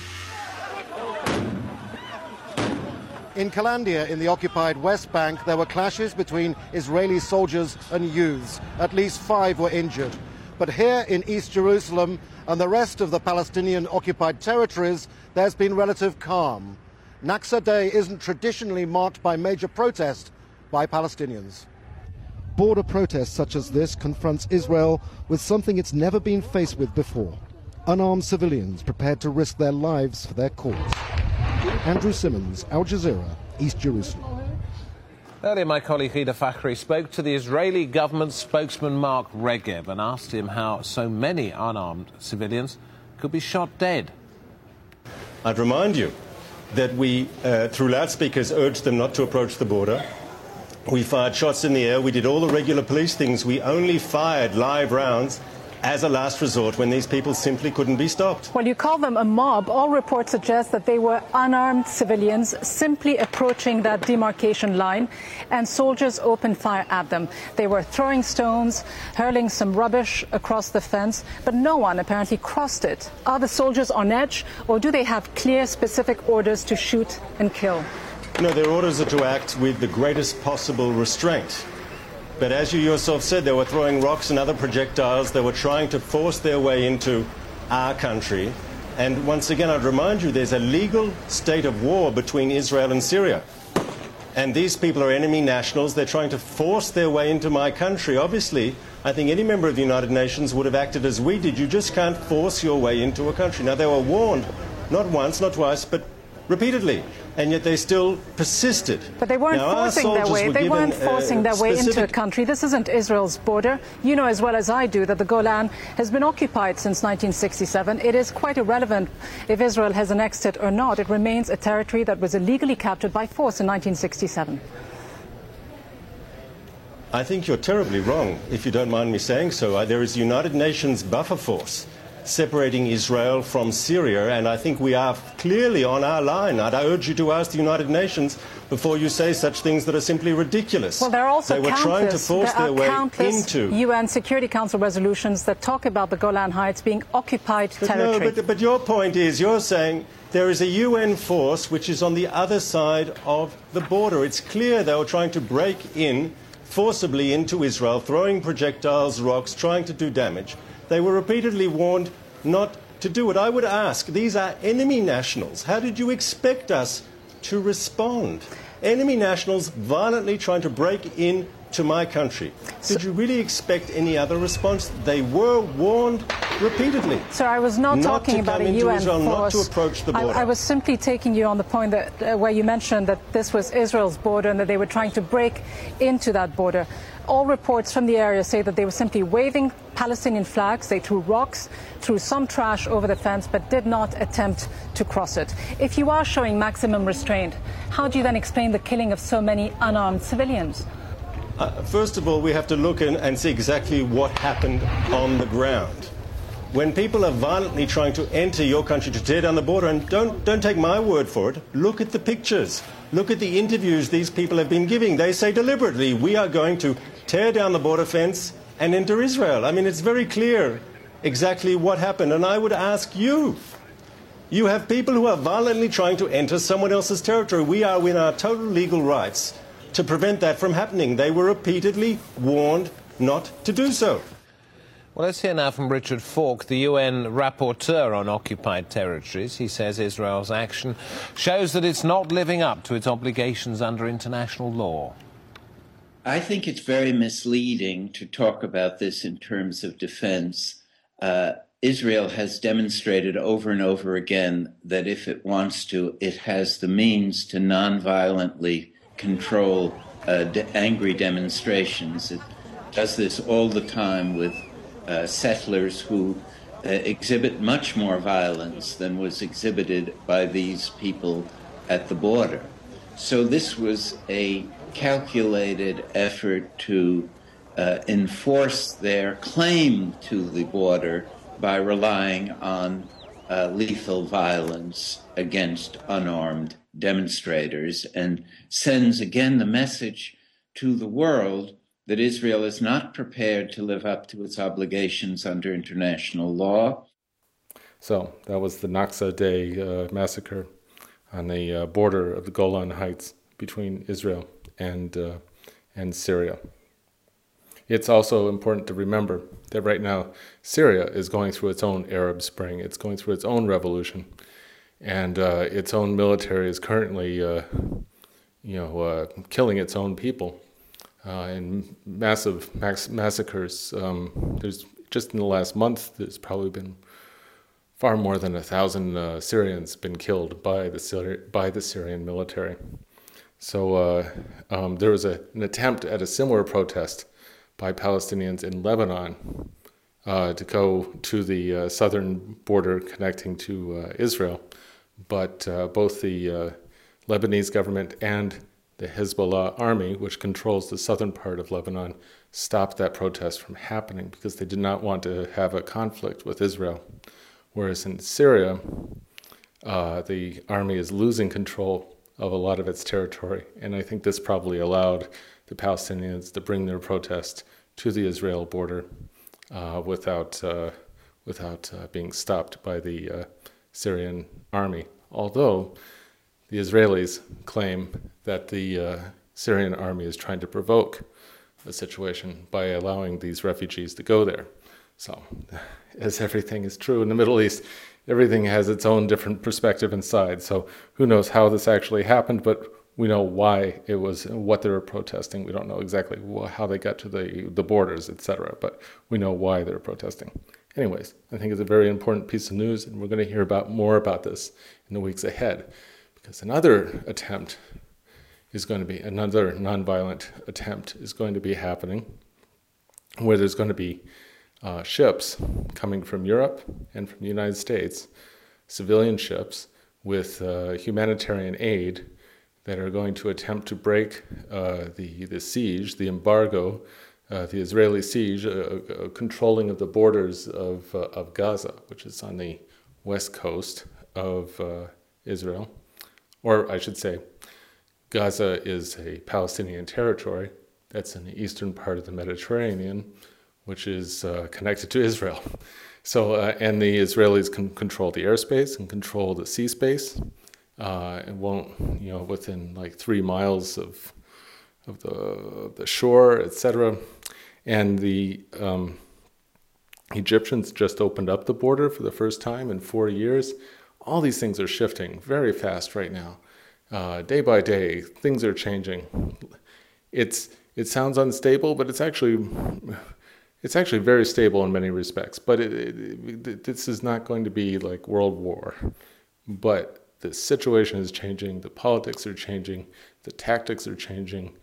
Q: In Kalandia, in the occupied West Bank, there were clashes between Israeli soldiers and youths. At least five were injured. But here in East Jerusalem and the rest of the Palestinian occupied territories, there's been relative calm. Nakba Day isn't traditionally marked by major protest by Palestinians. Border protests such as this confronts Israel with something it's never been faced with before. Unarmed civilians prepared to risk their lives for their cause. Andrew Simmons, Al Jazeera, East Jerusalem.
L: Earlier, my colleague Ghida Fakhri spoke to the Israeli government spokesman Mark Regev and asked him how so many unarmed civilians could be shot dead.
R: I'd remind you that we, uh, through loudspeakers, urged them not to approach the border. We fired shots in the air. We did all the regular police things. We only fired live rounds as a last resort when these people simply couldn't be stopped.
S: Well, you call them a mob. All reports suggest that they were unarmed civilians simply approaching that demarcation line, and soldiers opened fire at them. They were throwing stones, hurling some rubbish across the fence, but no one apparently crossed it. Are the soldiers on edge, or do they have clear, specific orders to shoot and kill?
R: No, their orders are to act with the greatest possible restraint. But as you yourself said, they were throwing rocks and other projectiles. They were trying to force their way into our country. And once again, I'd remind you there's a legal state of war between Israel and Syria. And these people are enemy nationals. They're trying to force their way into my country. Obviously, I think any member of the United Nations would have acted as we did. You just can't force your way into a country. Now, they were warned, not once, not twice, but repeatedly and yet they still persisted.
S: But they weren't
R: now,
S: forcing their way. They weren't forcing their way into a country. This isn't Israel's border. You know as well as I do that the Golan has been occupied since 1967. It is quite irrelevant if Israel has annexed it or not. It remains a territory that was illegally captured by force in 1967.
R: I think you're terribly wrong, if you don't mind me saying so. There is a United Nations buffer force separating Israel from Syria, and I think we are clearly on our line. I'd urge you to ask the United Nations before you say such things that are simply ridiculous.
S: Well, there are also
R: they were trying to force
S: there
R: their way into.
S: UN Security Council resolutions that talk about the Golan Heights being occupied
R: But
S: territory.
R: No, but, but your point is you're saying there is a UN force which is on the other side of the border. It's clear they were trying to break in forcibly into Israel, throwing projectiles, rocks, trying to do damage. They were repeatedly warned not to do it. I would ask these are enemy nationals. How did you expect us to respond? Enemy nationals violently trying to break in to my country. Did you really expect any other response? They were warned repeatedly.
S: Sir, I was not,
R: Not
S: talking
R: to
S: about
R: come
S: a
R: into
S: UN
R: Israel, not to approach the
S: I-
R: border.
S: I, was simply taking you on the point that uh, where you mentioned that this was Israel's border and that they were trying to break into that border. All reports from the area say that they were simply waving Palestinian flags. They threw rocks, threw some trash over the fence, but did not attempt to cross it. If you are showing maximum restraint, how do you then explain the killing of so many unarmed civilians?
R: Uh, first of all, we have to look and see exactly what happened on the ground. When people are violently trying to enter your country to tear down the border, and don't, don't take my word for it, look at the pictures. Look at the interviews these people have been giving. They say deliberately, we are going to tear down the border fence and enter Israel. I mean, it's very clear exactly what happened. And I would ask you, you have people who are violently trying to enter someone else's territory. We are within our total legal rights to prevent that from happening. They were repeatedly warned not to do so.
L: Well, let's hear now from Richard Falk, the UN rapporteur on occupied territories. He says Israel's action shows that it's not living up to its obligations under international law.
T: I think it's very misleading to talk about this in terms of defense. Uh, Israel has demonstrated over and over again that if it wants to, it has the means to nonviolently control uh, de- angry demonstrations. It does this all the time with uh, settlers who uh, exhibit much more violence than was exhibited by these people at the border. So this was a calculated effort to uh, enforce their claim to the border by relying on uh, lethal violence against unarmed demonstrators and sends again the message to the world that Israel is not prepared to live up to its obligations under international law.
A: So that was the Naksa Day uh, massacre on the uh, border of the Golan Heights between Israel and uh, and Syria. It's also important to remember that right now Syria is going through its own Arab Spring. It's going through its own revolution, and uh, its own military is currently, uh, you know, uh, killing its own people uh, in massive mass- massacres. Um, there's just in the last month, there's probably been far more than a thousand uh, Syrians been killed by the Syri- by the Syrian military. So uh, um, there was a, an attempt at a similar protest by Palestinians in Lebanon uh, to go to the uh, southern border connecting to uh, Israel, but both the Lebanese government and the Hezbollah army, which controls the southern part of Lebanon, stopped that protest from happening because they did not want to have a conflict with Israel. Whereas in Syria, uh, the army is losing control of a lot of its territory, and I think this probably allowed the Palestinians to bring their protest to the Israel border uh, without uh, without uh, being stopped by the uh, Syrian army. Although the Israelis claim that the uh, Syrian army is trying to provoke the situation by allowing these refugees to go there. So, as everything is true in the Middle East, everything has its own different perspective and side. So, who knows how this actually happened, but we know why it was what they were protesting. We don't know exactly how they got to the, the borders, etc., but we know why they're protesting. Anyways, I think it's a very important piece of news, and we're going to hear about more about this in the weeks ahead, because another attempt is going to be another nonviolent attempt is going to be happening, where there's going to be uh, ships coming from Europe and from the United States, civilian ships with uh, humanitarian aid that are going to attempt to break uh, the, the siege, the embargo, uh, the Israeli siege, uh, uh, controlling of the borders of, uh, of Gaza, which is on the west coast of Israel. Or I should say, Gaza is a Palestinian territory that's in the eastern part of the Mediterranean, which is connected to Israel. So, uh, and the Israelis can control the airspace and control the sea space. Uh, it won't, you know, within like three miles of of the the shore, etc. And the um, Egyptians just opened up the border for the first time in four years. All these things are shifting very fast right now. Uh, day by day, things are changing. It's it sounds unstable, but it's actually it's actually very stable in many respects. But it, it, it, this is not going to be like World War. But the situation is changing, the politics are changing, the tactics are changing.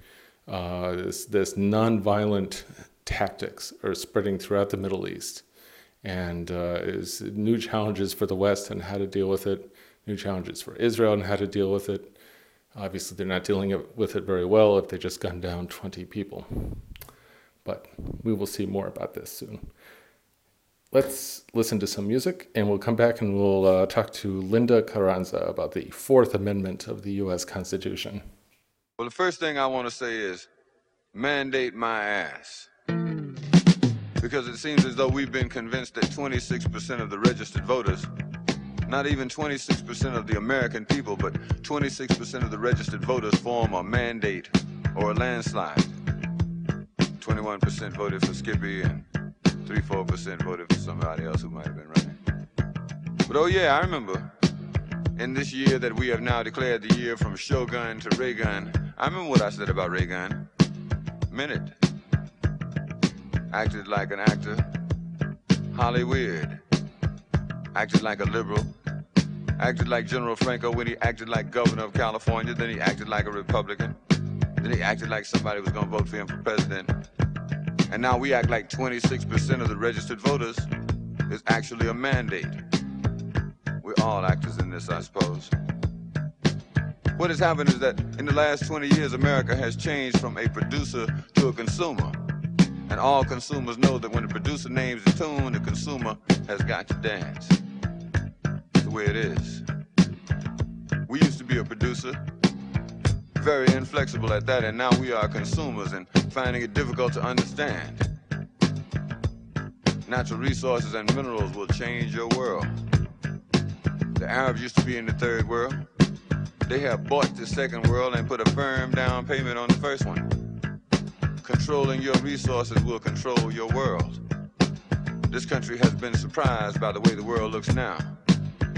A: Uh, this this nonviolent tactics are spreading throughout the Middle East, and uh, is new challenges for the West and how to deal with it. New challenges for Israel and how to deal with it. Obviously, they're not dealing with it very well if they just gunned down 20 people. But we will see more about this soon. Let's listen to some music and we'll come back and we'll uh, talk to Linda Carranza about the Fourth Amendment of the U.S. Constitution.
F: Well, the first thing I want to say is mandate my ass. Because it seems as though we've been convinced that 26% of the registered voters, not even 26% of the American people, but 26% of the registered voters form a mandate or a landslide. 21% voted for Skippy and 3 4% voted for somebody else who might have been running. But oh, yeah, I remember in this year that we have now declared the year from Shogun to Reagan, I remember what I said about Reagan. Minute. Acted like an actor. Hollywood. Acted like a liberal. Acted like General Franco when he acted like governor of California. Then he acted like a Republican. Then he acted like somebody was going to vote for him for president. And now we act like 26% of the registered voters is actually a mandate. We're all actors in this, I suppose. What has happened is that in the last 20 years, America has changed from a producer to a consumer. And all consumers know that when the producer names the tune, the consumer has got to dance. That's the way it is. We used to be a producer, very inflexible at that, and now we are consumers and finding it difficult to understand. Natural resources and minerals will change your world. The Arabs used to be in the third world. They have bought the second world and put a firm down payment on the first one. Controlling your resources will control your world. This country has been surprised by the way the world looks now.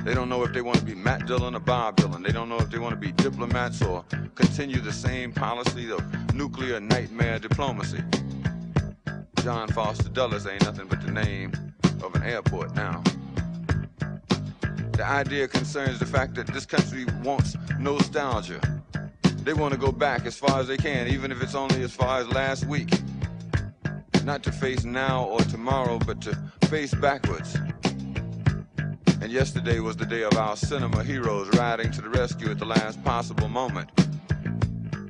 F: They don't know if they want to be Matt Dillon or Bob Dylan. They don't know if they want to be diplomats or continue the same policy of nuclear nightmare diplomacy. John Foster Dulles ain't nothing but the name of an airport now. The idea concerns the fact that this country wants nostalgia. They want to go back as far as they can, even if it's only as far as last week. Not to face now or tomorrow, but to face backwards. And yesterday was the day of our cinema heroes riding to the rescue at the last possible moment.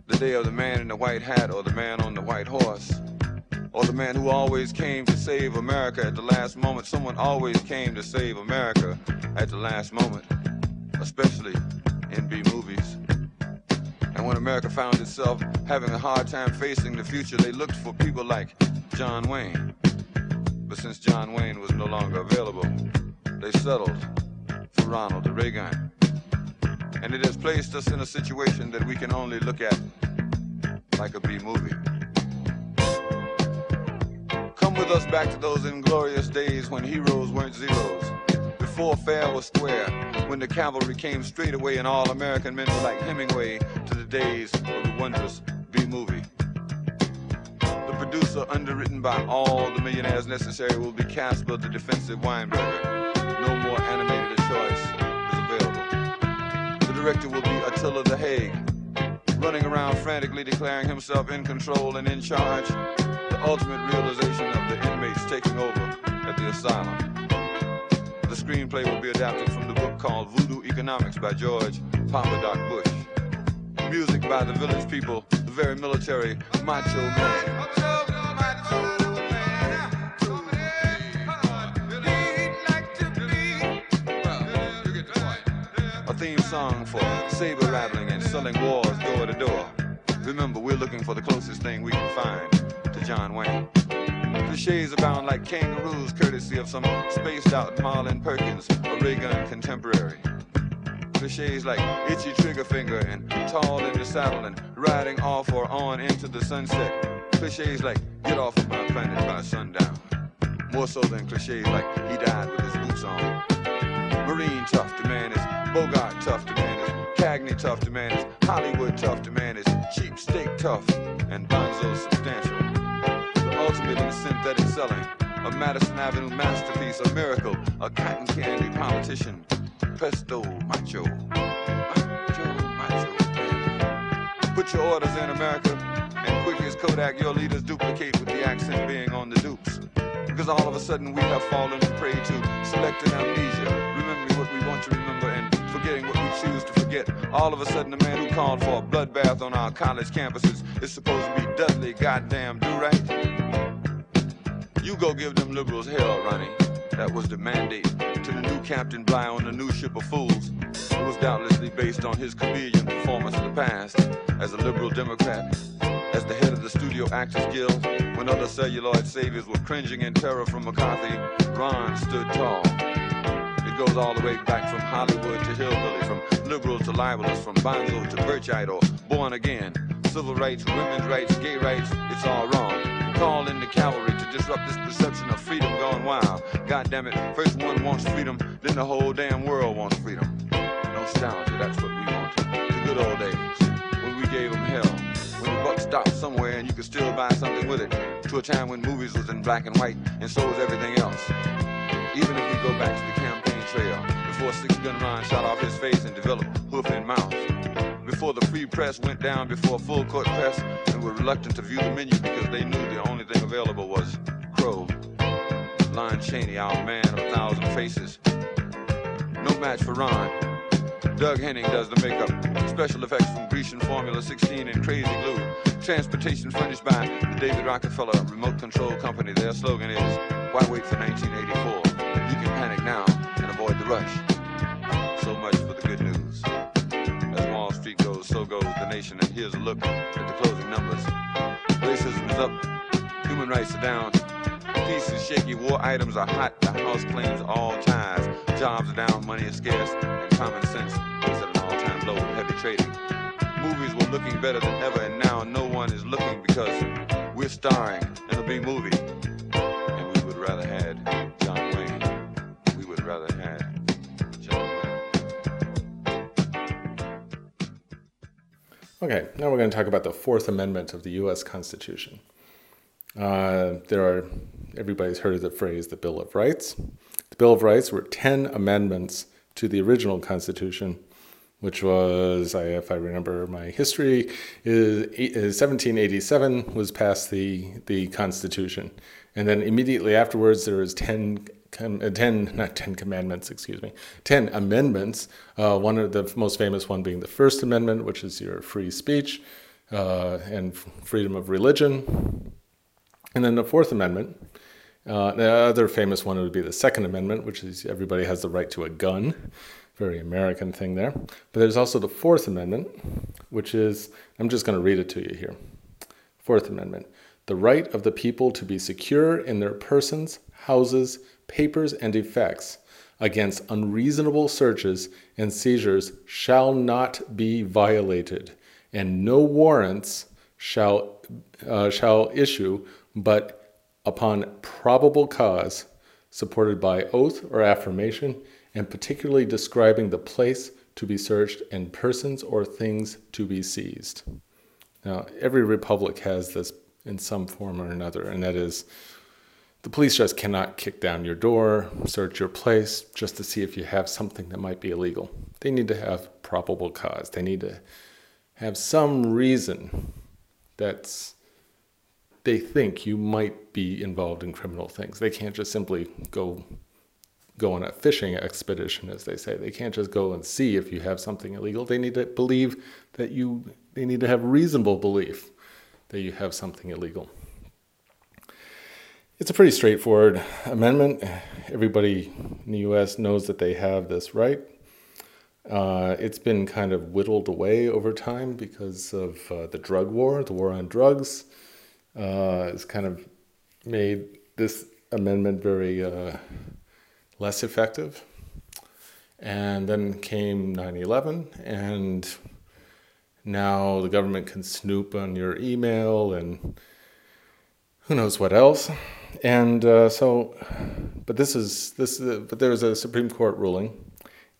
F: The day of the man in the white hat or the man on the white horse. Or the man who always came to save America at the last moment. Someone always came to save America at the last moment, especially in B movies. And when America found itself having a hard time facing the future, they looked for people like John Wayne. But since John Wayne was no longer available, they settled for Ronald Reagan. And it has placed us in a situation that we can only look at like a B movie. Come with us back to those inglorious days when heroes weren't zeros. Before fair was square, when the cavalry came straight away and all American men were like Hemingway days of the wondrous B movie. The producer, underwritten by all the millionaires necessary, will be Casper the defensive Weinberger no more animated a choice is available. The director will be Attila the Haig, running around frantically declaring himself in control and in charge, the ultimate realization of the inmates taking over at the asylum. The screenplay will be adapted from the book called Voodoo Economics by George Papa Bush. Music by the village people, the very military macho man. A theme song for saber rattling and selling wars door to door. Remember, we're looking for the closest thing we can find to John Wayne. Cliches abound like kangaroos, courtesy of some spaced out Marlin Perkins, a Ray contemporary. Cliches like itchy trigger finger and tall in the saddle and riding off or on into the sunset. Cliches like get off of my planet by sundown. More so than cliches like he died with his boots on. Marine tough to man is Bogart tough to man is Cagney tough to man is Hollywood tough to man is cheap steak tough and Bonzo substantial. The ultimate in synthetic selling, a Madison Avenue masterpiece, a miracle, a cotton candy politician, pesto macho. Macho, macho. Put your orders in America, and quick as Kodak, your leaders duplicate with the accent being on the dupes. Because all of a sudden we have fallen prey to selective amnesia, remembering what we want to remember and forgetting what we choose to forget. All of a sudden, the man who called for a bloodbath on our college campuses is supposed to be Dudley goddamn do right. You go give them liberals hell, Ronnie. That was the mandate to the new Captain Bligh on the new ship of fools. It was doubtlessly based on his chameleon performance in the past as a liberal Democrat, as the head of the Studio Actors Guild. When other celluloid saviors were cringing in terror from McCarthy, Ron stood tall. It goes all the way back from Hollywood to Hillbilly, from liberal to libelous, from Bonzo to Birchite or Born Again. Civil rights, women's rights, gay rights, it's all wrong. Call in the cavalry to disrupt this perception of freedom gone wild. God damn it, first one wants freedom, then the whole damn world wants freedom. Nostalgia, that's what we want. The good old days, when we gave them hell. When the buck stopped somewhere and you could still buy something with it. To a time when movies was in black and white, and so was everything else. Even if we go back to the campaign trail, before Six Gun Ron shot off his face and developed hoof and mouth. Before the free press went down before full court press and were reluctant to view the menu because they knew the only thing available was Crow. Lon Chaney, our man of a thousand faces. No match for Ron. Doug Henning does the makeup. Special effects from Grecian Formula 16 and Crazy Glue. Transportation furnished by the David Rockefeller Remote Control Company. Their slogan is, why wait for 1984? You can panic now and avoid the rush. So much for the good news. So goes the nation. And here's a look at the closing numbers. Racism is up. Human rights are down. Peace is shaky. War items are hot. The House claims all ties. Jobs are down. Money is scarce. And common sense is at an all-time low with heavy trading. Movies were looking better than ever, and now no one is looking because we're starring in a big movie. And we would rather had
A: Okay, now we're going to talk about the Fourth Amendment of the U.S. Constitution. Uh, there are, everybody's heard of the phrase the Bill of Rights. The Bill of Rights were 10 amendments to the original Constitution, which was, if I remember my history, is, is 1787 was passed the, the Constitution. And then immediately afterwards, there was 10 uh, 10, not 10 commandments, excuse me, 10 amendments. Uh, one of the most famous one being the First Amendment, which is your free speech uh, and freedom of religion. And then the Fourth Amendment. Uh, the other famous one would be the Second Amendment, which is everybody has the right to a gun. Very American thing there. But there's also the Fourth Amendment, which is, I'm just going to read it to you here. Fourth Amendment. The right of the people to be secure in their persons, houses, papers, and effects against unreasonable searches and seizures shall not be violated, and no warrants shall, uh, shall issue but upon probable cause, supported by oath or affirmation, and particularly describing the place to be searched and persons or things to be seized. Now, every republic has this in some form or another, and that is the police just cannot kick down your door, search your place just to see if you have something that might be illegal. They need to have probable cause. They need to have some reason that's they think you might be involved in criminal things. They can't just simply go go on a fishing expedition, as they say. They can't just go and see if you have something illegal. They need to believe that you they need to have reasonable belief that you have something illegal. It's a pretty straightforward amendment. Everybody in the U.S. knows that they have this right. Uh, it's been kind of whittled away over time because of uh, the drug war, the war on drugs. Uh, it's kind of made this amendment very uh, less effective. And then came 9 11, and now the government can snoop on your email and who knows what else. And uh, so, but this is this. Uh, but there's a Supreme Court ruling,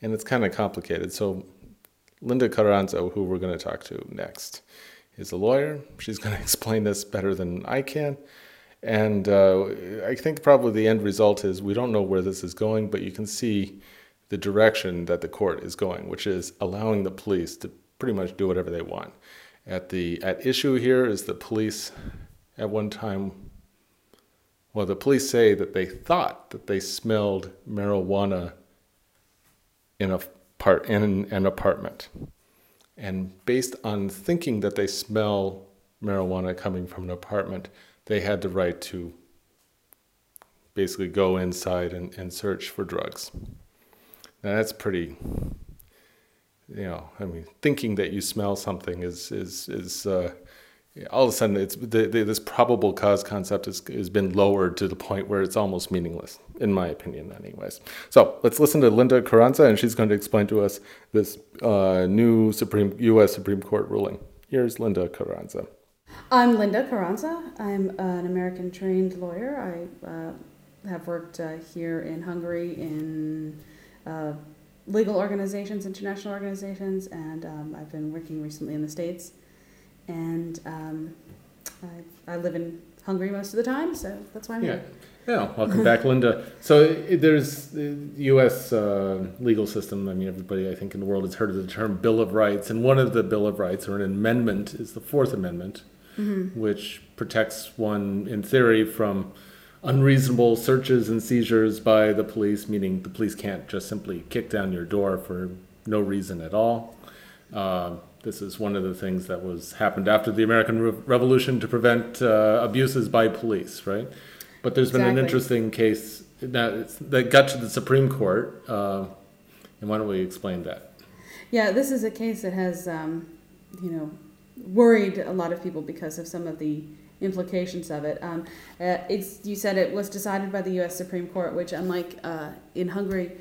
A: and it's kind of complicated. So, Linda Carranza, who we're going to talk to next, is a lawyer. She's going to explain this better than I can. And uh, I think probably the end result is we don't know where this is going, but you can see the direction that the court is going, which is allowing the police to pretty much do whatever they want. At the at issue here is the police at one time well the police say that they thought that they smelled marijuana in a part in an apartment. And based on thinking that they smell marijuana coming from an apartment, they had the right to basically go inside and, and search for drugs. Now that's pretty, you know, I mean, thinking that you smell something is is is uh, all of a sudden it's the, the, this probable cause concept has, has been lowered to the point where it's almost meaningless, in my opinion, anyways. So let's listen to Linda Carranza, and she's going to explain to us this uh, new Supreme U.S. Supreme Court ruling. Here's Linda Carranza.
U: I'm Linda Carranza. I'm an American trained lawyer. I uh, have worked uh, here in Hungary in uh, legal organizations, international organizations, and um, I've been working recently in the States. And um, I, I, live in Hungary most of the time, so that's why I'm
A: yeah.
U: here.
A: Yeah, welcome back, Linda. So there's the U.S. Uh, legal system. I mean, everybody I think in the world has heard of the term Bill of Rights, and one of the Bill of Rights, or an amendment, is the Fourth Amendment,
U: Mhm.
A: which protects one, in theory, from unreasonable searches and seizures by the police, meaning the police can't just simply kick down your door for no reason at all. Uh, this is one of the things that was happened after the American Re- Revolution to prevent uh, abuses by police, right? But there's been an interesting case that, that got to the Supreme Court, uh, and why don't we explain that?
U: Yeah, this is a case that has, um, you know, worried a lot of people because of some of the implications of it. Um, uh, it's you said it was decided by the U.S. Supreme Court, which, unlike uh, in Hungary,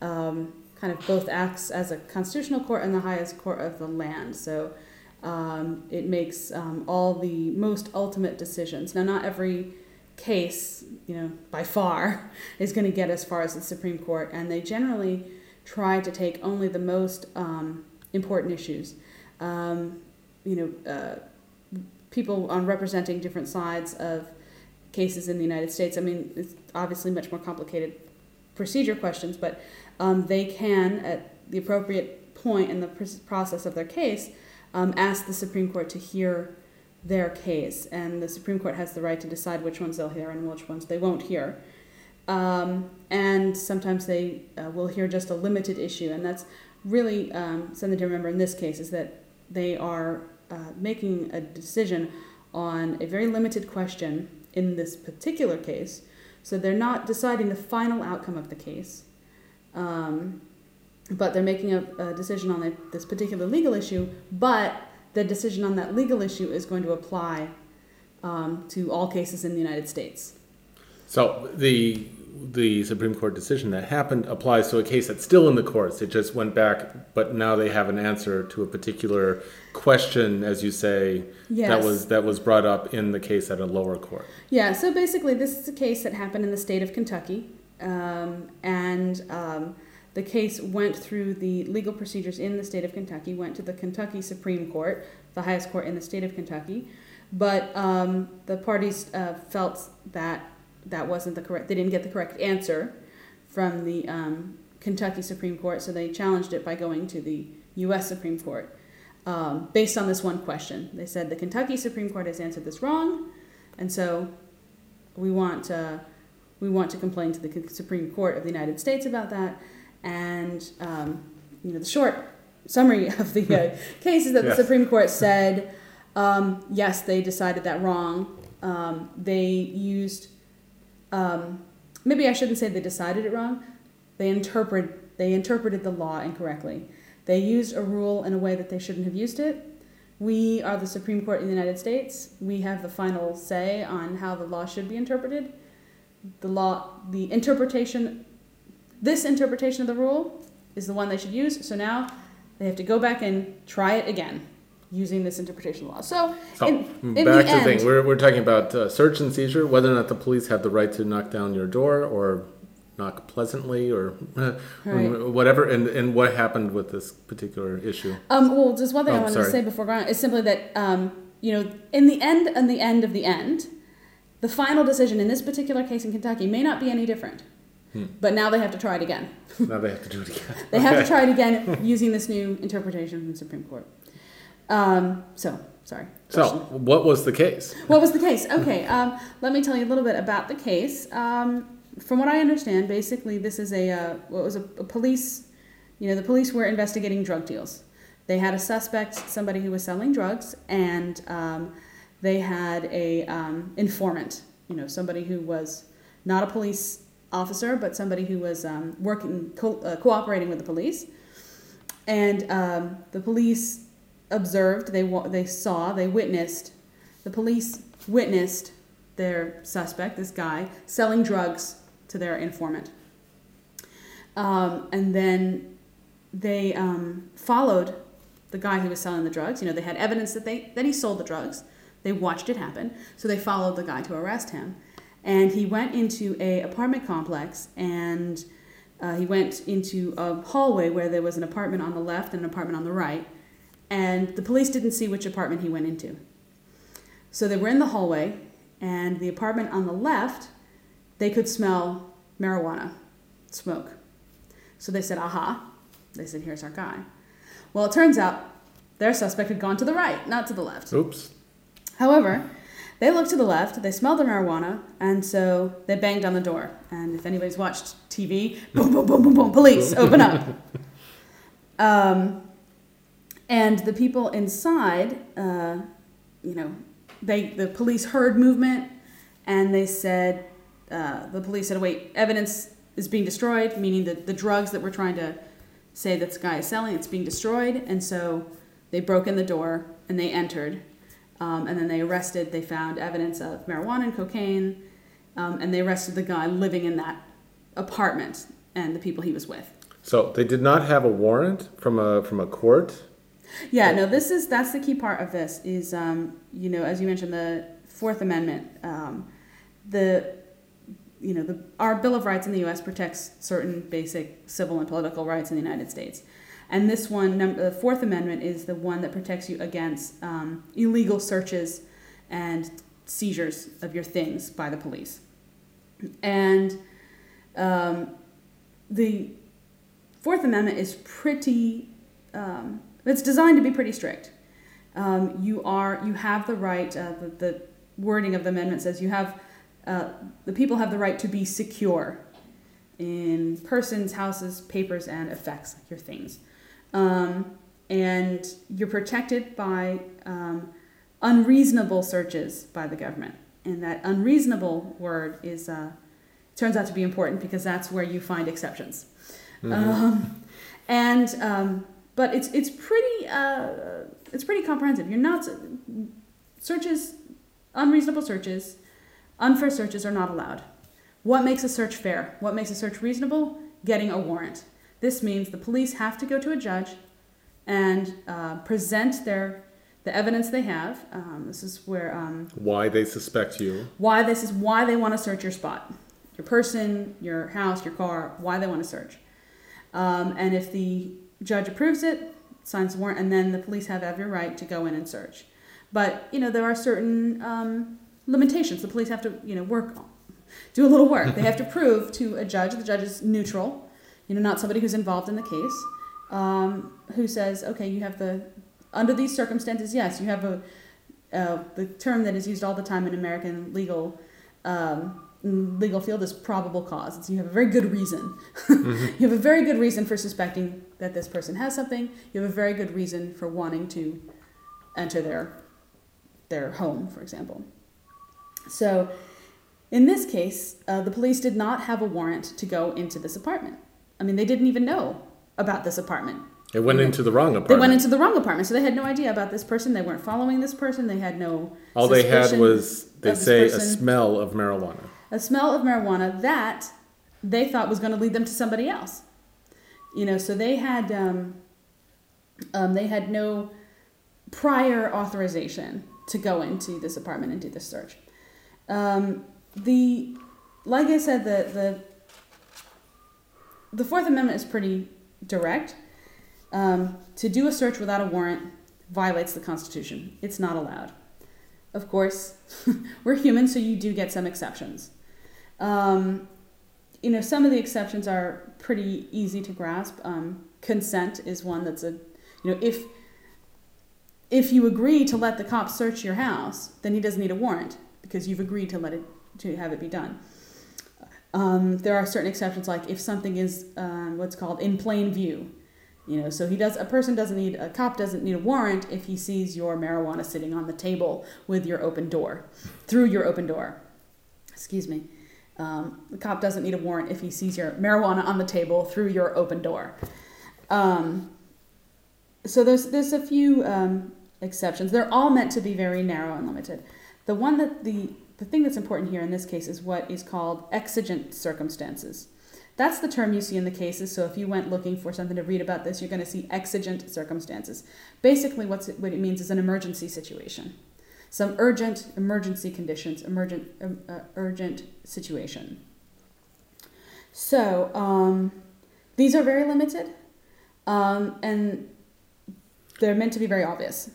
U: um, kind of both acts as a constitutional court and the highest court of the land. So um, it makes um, all the most ultimate decisions. Now, not every case, you know, by far, is going to get as far as the Supreme Court, and they generally try to take only the most um, important issues. Um, you know, uh, people on representing different sides of cases in the United States. I mean, it's obviously much more complicated procedure questions, but um, they can, at the appropriate point in the process of their case, um, ask the Supreme Court to hear their case, and the Supreme Court has the right to decide which ones they'll hear and which ones they won't hear. Um, and sometimes they uh, will hear just a limited issue, and that's really um, something to remember in this case is that they are uh, making a decision on a very limited question in this particular case. So they're not deciding the final outcome of the case, um, but they're making a, a decision on the, this particular legal issue. But the decision on that legal issue is going to apply um, to all cases in the United States.
A: So the the Supreme Court decision that happened applies to a case that's still in the courts. It just went back, but now they have an answer to a particular question, as you say, that was that was brought up in the case at a lower court.
U: Yeah, so basically, this is a case that happened in the state of Kentucky, um, and um, the case went through the legal procedures in the state of Kentucky, went to the Kentucky Supreme Court, the highest court in the state of Kentucky, but um, the parties uh, felt that that wasn't the correct, they didn't get the correct answer from the um, Kentucky Supreme Court, so they challenged it by going to the U.S. Supreme Court. Um, based on this one question, they said the Kentucky Supreme Court has answered this wrong, and so we want to, we want to complain to the Supreme Court of the United States about that. And um, you know, the short summary of the uh, case is that
A: Yes.
U: the Supreme Court said, um, yes, they decided that wrong. Um, they used, um, maybe I shouldn't say they decided it wrong. They interpret they interpreted the law incorrectly. They used a rule in a way that they shouldn't have used it. We are the Supreme Court in the United States. We have the final say on how the law should be interpreted. The law, the interpretation, this interpretation of the rule is the one they should use. So now they have to go back and try it again using this interpretation of the law. So,
A: So,
U: in, in
A: back
U: the
A: to the thing. We're, we're talking about uh, search and seizure, whether or not the police have the right to knock down your door or knock pleasantly or uh,
U: Right.
A: whatever. And, and what happened with this particular issue?
U: Um, well, just one thing
A: Oh,
U: I wanted
A: sorry.
U: to say before going on is simply that um, you know, in the end, and the end of the end, the final decision in this particular case in Kentucky may not be any different.
A: Hmm.
U: But now they have to try it again.
A: now they have to do it again.
U: They have to try it again using this new interpretation from the Supreme Court. Um, so, sorry.
A: So, what was the case?
U: What was the case? Okay, um, let me tell you a little bit about the case. Um, from what I understand, basically, this is a uh, what was a, a police. You know, the police were investigating drug deals. They had a suspect, somebody who was selling drugs, and um, they had a um, informant. You know, somebody who was not a police officer, but somebody who was um, working, co- uh, cooperating with the police. And um, the police observed, they wa- they saw, they witnessed. The police witnessed their suspect, this guy, selling drugs to their informant. Um, and then they um, followed the guy who was selling the drugs. You know, they had evidence that they that he sold the drugs. They watched it happen, so they followed the guy to arrest him. And he went into a apartment complex, and uh, he went into a hallway where there was an apartment on the left and an apartment on the right. And the police didn't see which apartment he went into. So they were in the hallway, and the apartment on the left, they could smell marijuana smoke. So they said, aha. They said, here's our guy. Well, it turns out their suspect had gone to the right, not to the left.
A: Oops.
U: However, they looked to the left, they smelled the marijuana, and so they banged on the door. And if anybody's watched TV, boom, boom, boom, boom, boom, police, open up. Um, and the people inside, uh, you know, they the police heard movement, and they said, uh, the police said, wait, evidence is being destroyed, meaning that the drugs that we're trying to say that this guy is selling, it's being destroyed. And so they broke in the door and they entered. Um, and then they arrested, they found evidence of marijuana and cocaine. Um, and they arrested the guy living in that apartment and the people he was with.
A: So they did not have a warrant from a from a court.
U: Yeah, no, this is that's the key part of this is um, you know as you mentioned the Fourth Amendment, um, the you know the our Bill of Rights in the U.S. protects certain basic civil and political rights in the United States, and this one, num- the Fourth Amendment, is the one that protects you against um, illegal searches and seizures of your things by the police, and um, the Fourth Amendment is pretty. Um, it's designed to be pretty strict. Um, you are you have the right. Uh, the, the wording of the amendment says you have uh, the people have the right to be secure in persons, houses, papers, and effects, like your things. Um, and you're protected by um, unreasonable searches by the government. And that unreasonable word is uh, turns out to be important because that's where you find exceptions.
V: Mhm.
U: Um, and um, but it's it's pretty uh, it's pretty comprehensive. You're not searches unreasonable searches, unfair searches are not allowed. What makes a search fair? What makes a search reasonable? Getting a warrant. This means the police have to go to a judge and uh, present their the evidence they have. Um, this is where um,
A: Why they suspect you?
U: why this is why they want to search your spot, your person, your house, your car. Why they want to search. Um, and if the judge approves it, signs the warrant, and then the police have every right to go in and search. But you know there are certain um, limitations. The police have to you know work, do a little work. they have to prove to a judge. The judge is neutral, you know, not somebody who's involved in the case, um, who says, okay, you have the under these circumstances, yes, you have a uh, the term that is used all the time in American legal um, legal field is probable cause. It's, you have a very good reason.
A: Mhm.
U: you have a very good reason for suspecting that this person has something. You have a very good reason for wanting to enter their their home, for example. So, in this case, uh, the police did not have a warrant to go into this apartment. I mean, they didn't even know about this apartment.
A: It went into the wrong apartment.
U: They went into the wrong apartment, so they had no idea about this person. They weren't following this person. They had no.
A: All they had was, they say, a smell of marijuana.
U: a smell of marijuana that they thought was going to lead them to somebody else. You know, so they had um, um, they had no prior authorization to go into this apartment and do this search. Um, the like I said, the the the Fourth Amendment is pretty direct. Um, to do a search without a warrant violates the Constitution. It's not allowed. Of course, we're human, so you do get some exceptions. Um, you know, some of the exceptions are pretty easy to grasp. Um, consent is one that's a, you know, if if you agree to let the cops search your house, then he doesn't need a warrant because you've agreed to let it to have it be done. Um, there are certain exceptions, like if something is um, what's called in plain view. You know, so he does. A person doesn't need a cop doesn't need a warrant if he sees your marijuana sitting on the table with your open door, through your open door. Excuse me. Um, the cop doesn't need a warrant if he sees your marijuana on the table through your open door. Um, so there's there's a few um, exceptions. They're all meant to be very narrow and limited. The one that the the thing that's important here in this case is what is called exigent circumstances. That's the term you see in the cases. So if you went looking for something to read about this, you're going to see exigent circumstances. Basically, what it means is an emergency situation, some urgent emergency conditions, emergent um, uh, urgent situation. So um, these are very limited, um, and they're meant to be very obvious.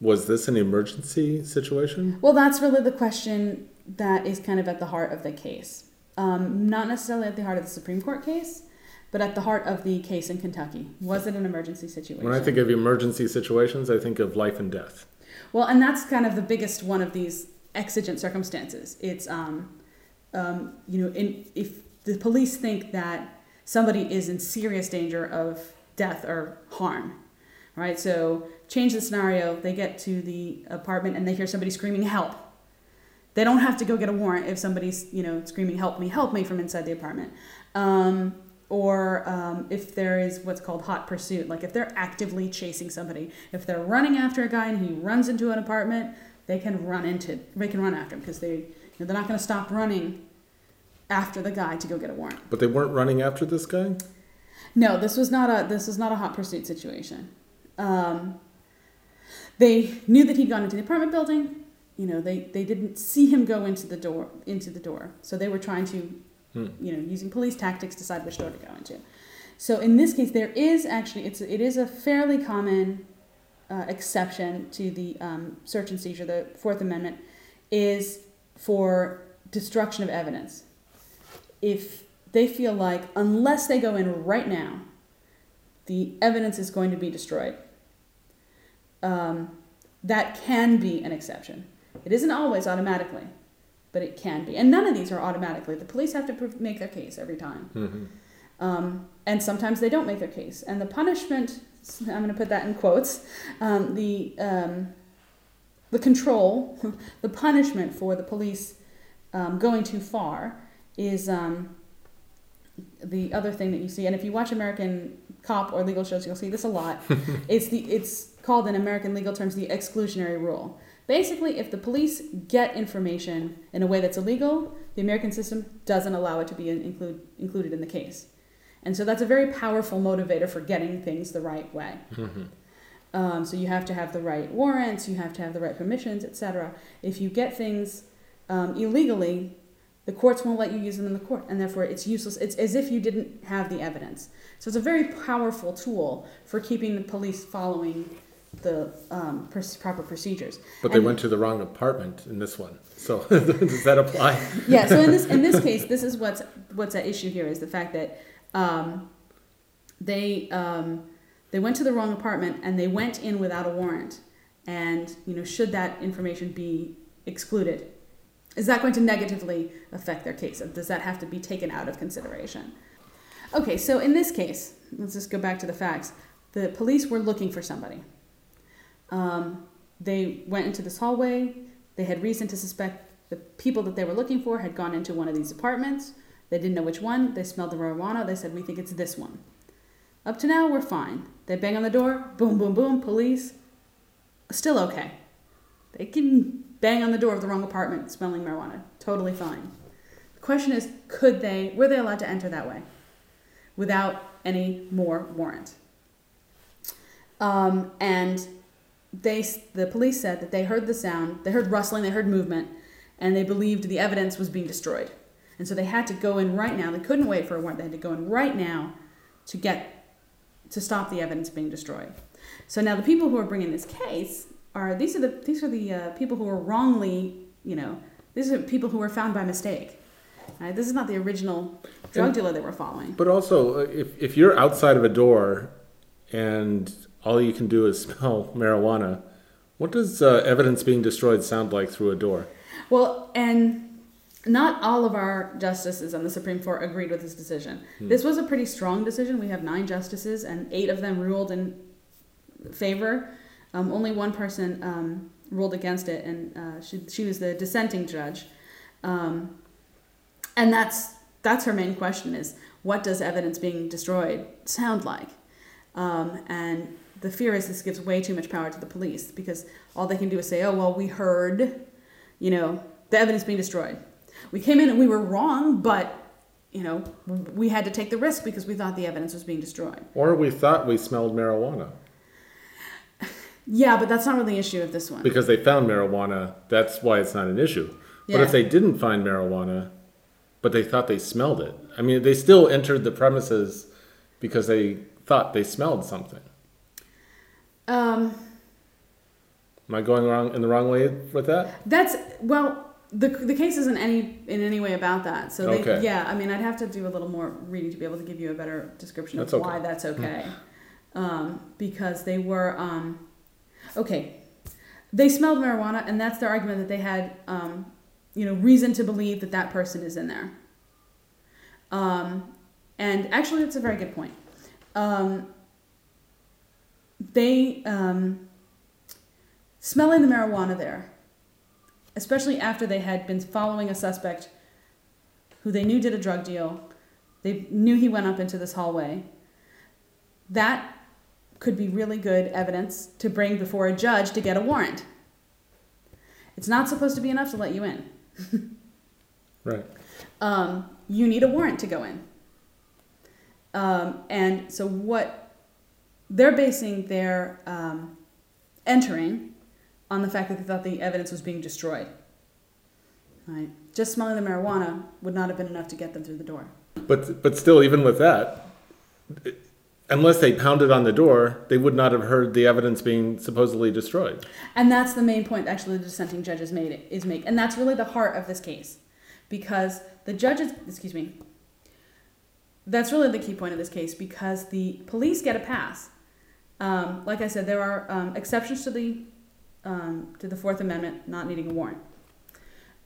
A: Was this an emergency situation?
U: Well, that's really the question that is kind of at the heart of the case. Um, not necessarily at the heart of the Supreme Court case, but at the heart of the case in Kentucky. Was it an emergency situation?
A: When I think of emergency situations, I think of life and death.
U: Well, and that's kind of the biggest one of these exigent circumstances. It's, um, um, you know, in, if the police think that somebody is in serious danger of death or harm, right? So change the scenario. They get to the apartment and they hear somebody screaming help. They don't have to go get a warrant if somebody's, you know, screaming help me, help me from inside the apartment. Um, or um, if there is what's called hot pursuit, like if they're actively chasing somebody, if they're running after a guy and he runs into an apartment, they can run into, they can run after him because they, you know, they're not going to stop running after the guy to go get a warrant.
A: But they weren't running after this guy?
U: No, this was not a this was not a hot pursuit situation. Um, they knew that he'd gone into the apartment building. You know, they, they didn't see him go into the door into the door, so they were trying to,
A: Hmm.
U: you know, using police tactics decide which door to go into. So in this case, there is actually it's it is a fairly common uh, exception to the um, search and seizure. The Fourth Amendment is for destruction of evidence. If they feel like unless they go in right now, the evidence is going to be destroyed. Um, that can be an exception. It isn't always automatically, but it can be. And none of these are automatically. The police have to make their case every time.
A: Mhm.
U: Um, and sometimes they don't make their case. And the punishment, I'm going to put that in quotes, um, the, um, the control, the punishment for the police um, going too far is um, the other thing that you see. And if you watch American cop or legal shows, you'll see this a lot. it's the it's called in American legal terms the exclusionary rule. Basically, if the police get information in a way that's illegal, the American system doesn't allow it to be include, included in the case. And so that's a very powerful motivator for getting things the right way.
A: Mhm.
U: Um, so you have to have the right warrants, you have to have the right permissions, etc. If you get things um, illegally, the courts won't let you use them in the court, and therefore it's useless. It's as if you didn't have the evidence. So it's a very powerful tool for keeping the police following the um, pr- proper procedures.
A: But they
U: And-
A: went to the wrong apartment in this one. So does that apply?
U: yeah. So in this in this case, this is what's what's at issue here is the fact that um, they um, they went to the wrong apartment and they went in without a warrant. And you know, should that information be excluded, is that going to negatively affect their case? Does that have to be taken out of consideration? Okay, so in this case, let's just go back to the facts. The police were looking for somebody. Um, they went into this hallway. They had reason to suspect the people that they were looking for had gone into one of these apartments. They didn't know which one. They smelled the marijuana. They said, We think it's this one. Up to now, we're fine. They bang on the door. Boom, boom, boom. Police. Still okay. They can bang on the door of the wrong apartment smelling marijuana. Totally fine. The question is, could they, were they allowed to enter that way without any more warrant? Um, and they, the police said that they heard the sound, they heard rustling, they heard movement, and they believed the evidence was being destroyed. And so they had to go in right now. They couldn't wait for a warrant. They had to go in right now to get to stop the evidence being destroyed. So now the people who are bringing this case are these are the these are the uh, people who were wrongly, you know, these are people who were found by mistake. Right? This is not the original drug
A: And-
U: dealer they were following.
A: But also, uh, if, if you're outside of a door and all you can do is smell marijuana, what does uh, evidence being destroyed sound like through a door?
U: Well, and not all of our justices on the Supreme Court agreed with this decision.
A: Hmm.
U: This was a pretty strong decision. We have nine justices, and eight of them ruled in favor. Um, only one person um, ruled against it, and uh, she, she was the dissenting judge. Um, and that's that's her main question: is what does evidence being destroyed sound like? Um, and the fear is this gives way too much power to the police because all they can do is say, "Oh well, we heard, you know, the evidence being destroyed. We came in and we were wrong, but." You know, we had to take the risk because we thought the evidence was being destroyed.
A: Or we thought we smelled marijuana
U: Yeah, but that's not really the issue of this one.
A: because they found marijuana. That's why it's not an issue. But if they didn't find marijuana, but they thought they smelled it, I mean, they still entered the premises because they thought they smelled something.
U: Um,
A: Am I going wrong in the wrong way with that?
U: That's well, the the case isn't any in any way about that. So they,
A: Okay.
U: yeah, I mean, I'd have to do a little more reading to be able to give you a better description
A: That's
U: of
A: okay.
U: why that's okay, um, because they were um, okay. They smelled marijuana, and that's their argument that they had, um, you know, reason to believe that that person is in there. Um, and actually, that's a very good point. Um, they um, smelling the marijuana there, especially after they had been following a suspect who they knew did a drug deal, they knew he went up into this hallway. That could be really good evidence to bring before a judge to get a warrant. It's not supposed to be enough to let you in.
A: Right.
U: um, you need a warrant to go in. Um, and so what they're basing their um, entering on the fact that they thought the evidence was being destroyed. Right? Just smelling the marijuana would not have been enough to get them through the door.
A: But but still, even with that, unless they pounded on the door, they would not have heard the evidence being supposedly destroyed.
U: And that's the main point actually the dissenting judges made is make. And that's really the heart of this case. Because the judges excuse me. That's really the key point of this case because the police get a pass. Um, like I said, there are um, exceptions to the um, to the Fourth Amendment not needing a warrant.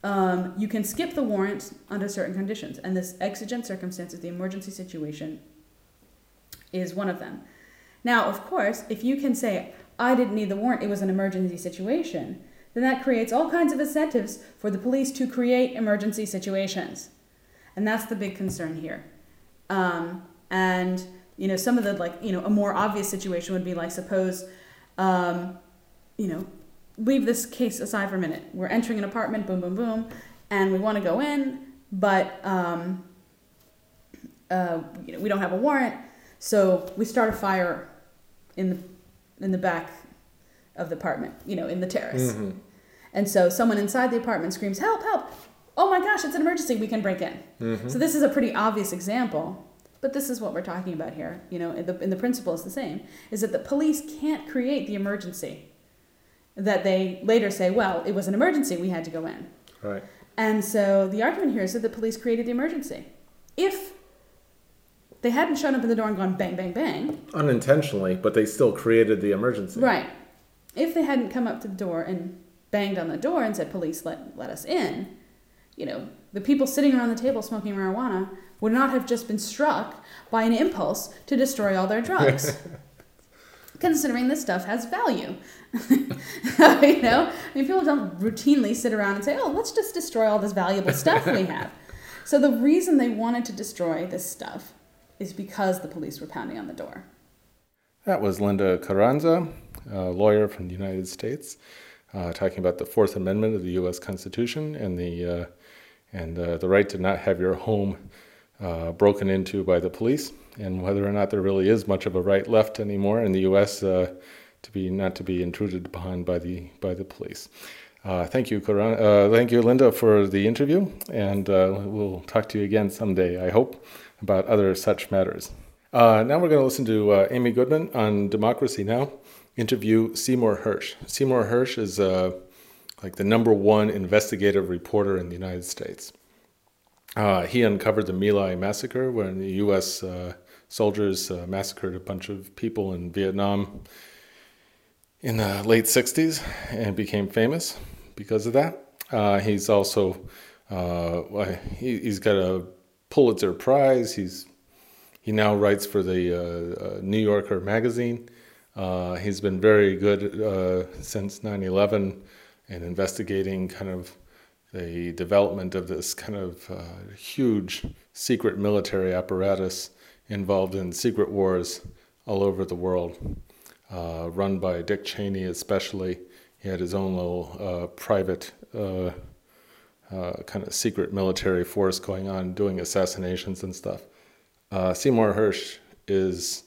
U: Um, you can skip the warrant under certain conditions, and this exigent circumstances, the emergency situation, is one of them. Now, of course, if you can say, I didn't need the warrant, it was an emergency situation, then that creates all kinds of incentives for the police to create emergency situations. And that's the big concern here. Um, and, you know, some of the, like, you know, a more obvious situation would be like, suppose, um, you know, leave this case aside for a minute. We're entering an apartment, boom, boom, boom, and we want to go in, but um, uh, you know, we don't have a warrant, so we start a fire in the in the back of the apartment, you know, in the terrace.
A: Mhm.
U: And so someone inside the apartment screams, "Help! Help! Oh my gosh, it's an emergency! We can break in."
A: Mhm.
U: So this is a pretty obvious example, but this is what we're talking about here. You know, and the, and the principle is the same: is that the police can't create the emergency that they later say, "Well, it was an emergency; we had to go in."
A: Right.
U: And so the argument here is that the police created the emergency. If they hadn't shown up at the door and gone bang, bang, bang,
A: Unintentionally, but they still created the emergency.
U: right? If they hadn't come up to the door and banged on the door and said, "Police, let let us in," you know, the people sitting around the table smoking marijuana would not have just been struck by an impulse to destroy all their drugs. Considering this stuff has value. you know? I mean, people don't routinely sit around and say, oh, let's just destroy all this valuable stuff we have. So the reason they wanted to destroy this stuff is because the police were pounding on the door.
A: That was Linda Carranza, a lawyer from the United States, uh, talking about the Fourth Amendment of the U.S. Constitution and the uh, and uh, the right to not have your home uh, broken into by the police, and whether or not there really is much of a right left anymore in the U.S. Uh, to be not to be intruded upon by the by the police. Uh, thank you, Karan. Uh, thank you, Linda, for the interview, and uh, we'll talk to you again someday. I hope about other such matters. Uh, now we're going to listen to Amy Goodman on Democracy Now. Interview Seymour Hersh. Seymour Hersh is like the number one investigative reporter in the United States. He uncovered the My Lai massacre when the U.S. soldiers massacred a bunch of people in Vietnam in the late 60s and became famous because of that. Uh, he's also uh, he, has got a Pulitzer Prize. He's he now writes for the uh, uh New Yorker magazine. Uh, he's been very good uh, since 9/11 and investigating kind of the development of this kind of huge secret military apparatus involved in secret wars all over the world uh, run by Dick Cheney, especially. He had his own little uh, private uh, uh, kind of secret military force going on, doing assassinations and stuff. Uh, Seymour Hersh is,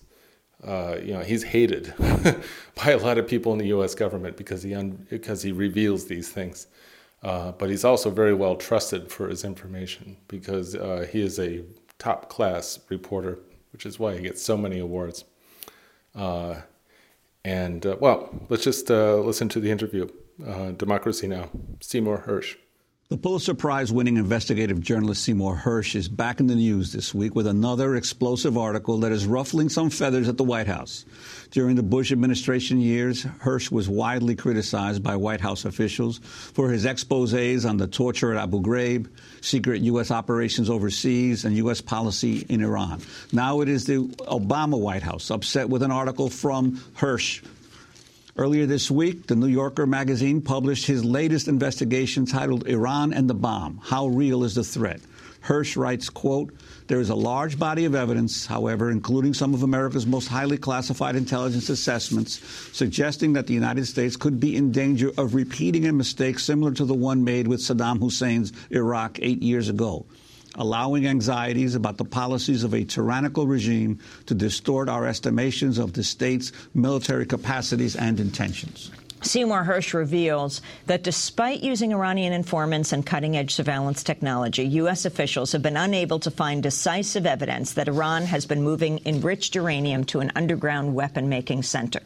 A: you know, he's hated by a lot of people in the U.S. government because he un- because he reveals these things. But he's also very well trusted for his information because he is a top class reporter, which is why he gets so many awards. Uh, and uh, well, let's just uh, listen to the interview. Uh, Democracy Now! Seymour Hersh.
V: The Pulitzer Prize winning investigative journalist Seymour Hersh is back in the news this week with another explosive article that is ruffling some feathers at the White House. During the Bush administration years, Hersh was widely criticized by White House officials for his exposés on the torture at Abu Ghraib, secret U.S. operations overseas, and U.S. policy in Iran. Now it is the Obama White House upset with an article from Hersh Earlier this week, the New Yorker magazine published his latest investigation titled Iran and the Bomb How Real is the Threat? Hersh writes, quote, there is a large body of evidence, however, including some of America's most highly classified intelligence assessments, suggesting that the United States could be in danger of repeating a mistake similar to the one made with Saddam Hussein's Iraq eight years ago allowing anxieties about the policies of a tyrannical regime to distort our estimations of the state's military capacities and intentions.
W: Seymour Hersh reveals that despite using Iranian informants and cutting-edge surveillance technology, U.S. officials have been unable to find decisive evidence that Iran has been moving enriched uranium to an underground weapon-making center.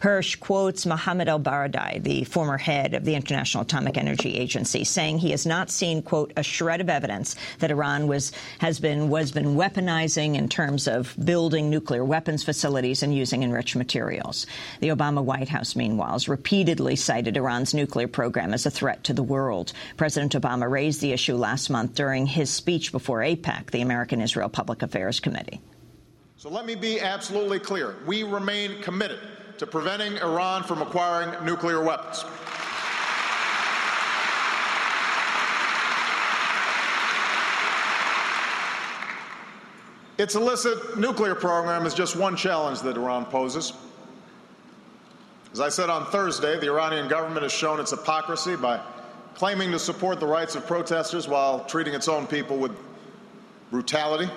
W: Hersh quotes Mohammad ElBaradei, the former head of the International Atomic Energy Agency, saying he has not seen, quote, a shred of evidence that Iran was has been was been weaponizing in terms of building nuclear weapons facilities and using enriched materials. The Obama White House, meanwhile, is repeatedly repeatedly cited Iran's nuclear program as a threat to the world. President Obama raised the issue last month during his speech before AIPAC, the American Israel Public Affairs Committee.
X: So let me be absolutely clear. We remain committed to preventing Iran from acquiring nuclear weapons. Its illicit nuclear program is just one challenge that Iran poses. As I said on Thursday, the Iranian government has shown its hypocrisy by claiming to support the rights of protesters while treating its own people with brutality.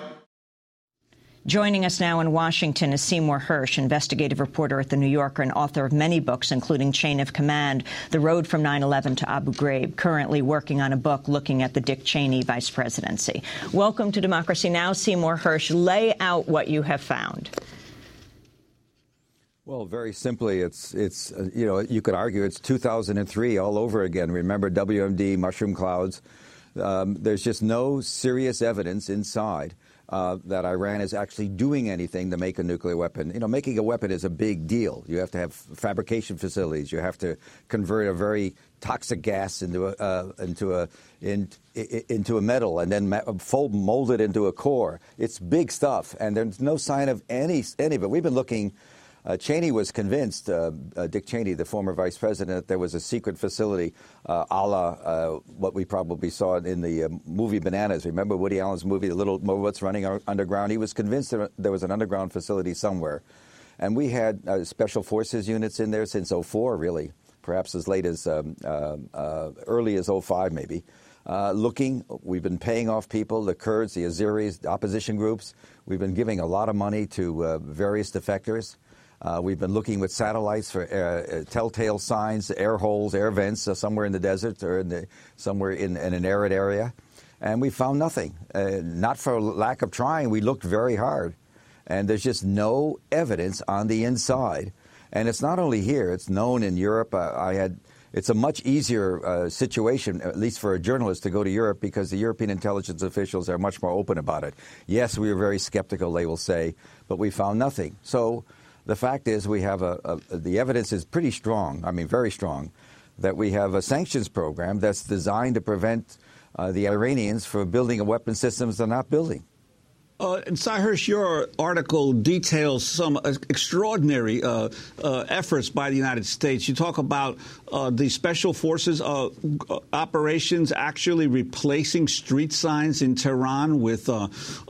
W: Joining us now in Washington is Seymour Hersh, investigative reporter at The New Yorker and author of many books, including Chain of Command, The Road from 9-11 to Abu Ghraib, currently working on a book looking at the Dick Cheney vice presidency. Welcome to Democracy Now! Seymour Hersh. Lay out what you have found.
Y: Well, very simply, it's it's uh, you know you could argue it's 2003 all over again. Remember WMD mushroom clouds? Um, there's just no serious evidence inside uh, that Iran is actually doing anything to make a nuclear weapon. You know, making a weapon is a big deal. You have to have fabrication facilities. You have to convert a very toxic gas into a uh, into a in, into a metal and then fold mold it into a core. It's big stuff, and there's no sign of any any of it. We've been looking uh, Cheney was convinced, uh, uh, Dick Cheney, the former vice president, that there was a secret facility uh, a la uh, what we probably saw in the uh, movie Bananas. Remember Woody Allen's movie, The Little Robots Running Underground? He was convinced that there was an underground facility somewhere. And we had special forces units in there since 04, really, perhaps as late as um, early as 05, maybe. looking, we've been paying off people, the Kurds, the Azeris, the opposition groups. We've been giving a lot of money to various defectors. Uh, we've been looking with satellites for uh, uh, telltale signs, air holes, air vents uh, somewhere in the desert or in the, somewhere in, in, an arid area. And we found nothing. Uh, not for lack of trying, we looked very hard. And there's just no evidence on the inside. And it's not only here, it's known in Europe. Uh, I had it's a much easier uh, situation, at least for a journalist, to go to Europe because the European intelligence officials are much more open about it. Yes, we were very skeptical, they will say, but we found nothing. So the fact is, we have a, a, the evidence is pretty strong. I mean, very strong, that we have a sanctions program that's designed to prevent uh, the Iranians from building a weapon systems they're not building.
V: Uh, and your article details some uh, extraordinary uh, uh, efforts by the United States. You talk about uh, the special forces uh, operations actually replacing street signs in Tehran with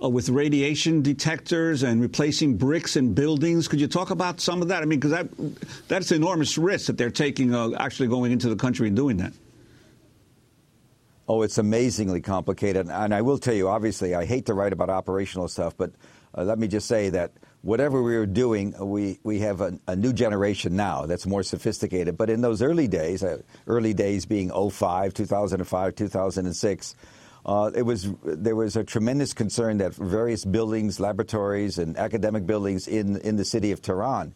V: with radiation detectors and replacing bricks and buildings. Could you talk about some of that? I mean, because that that's enormous risk that they're taking, actually going into the country and doing that.
Y: Oh, it's amazingly complicated. And I will tell you, obviously, I hate to write about operational stuff, but uh, let me just say that whatever we were doing, we, we have a, a, new generation now that's more sophisticated. But in those early days, uh, early days being 05, 2005, 2006, uh, it was there was a tremendous concern that various buildings, laboratories, and academic buildings in in the city of Tehran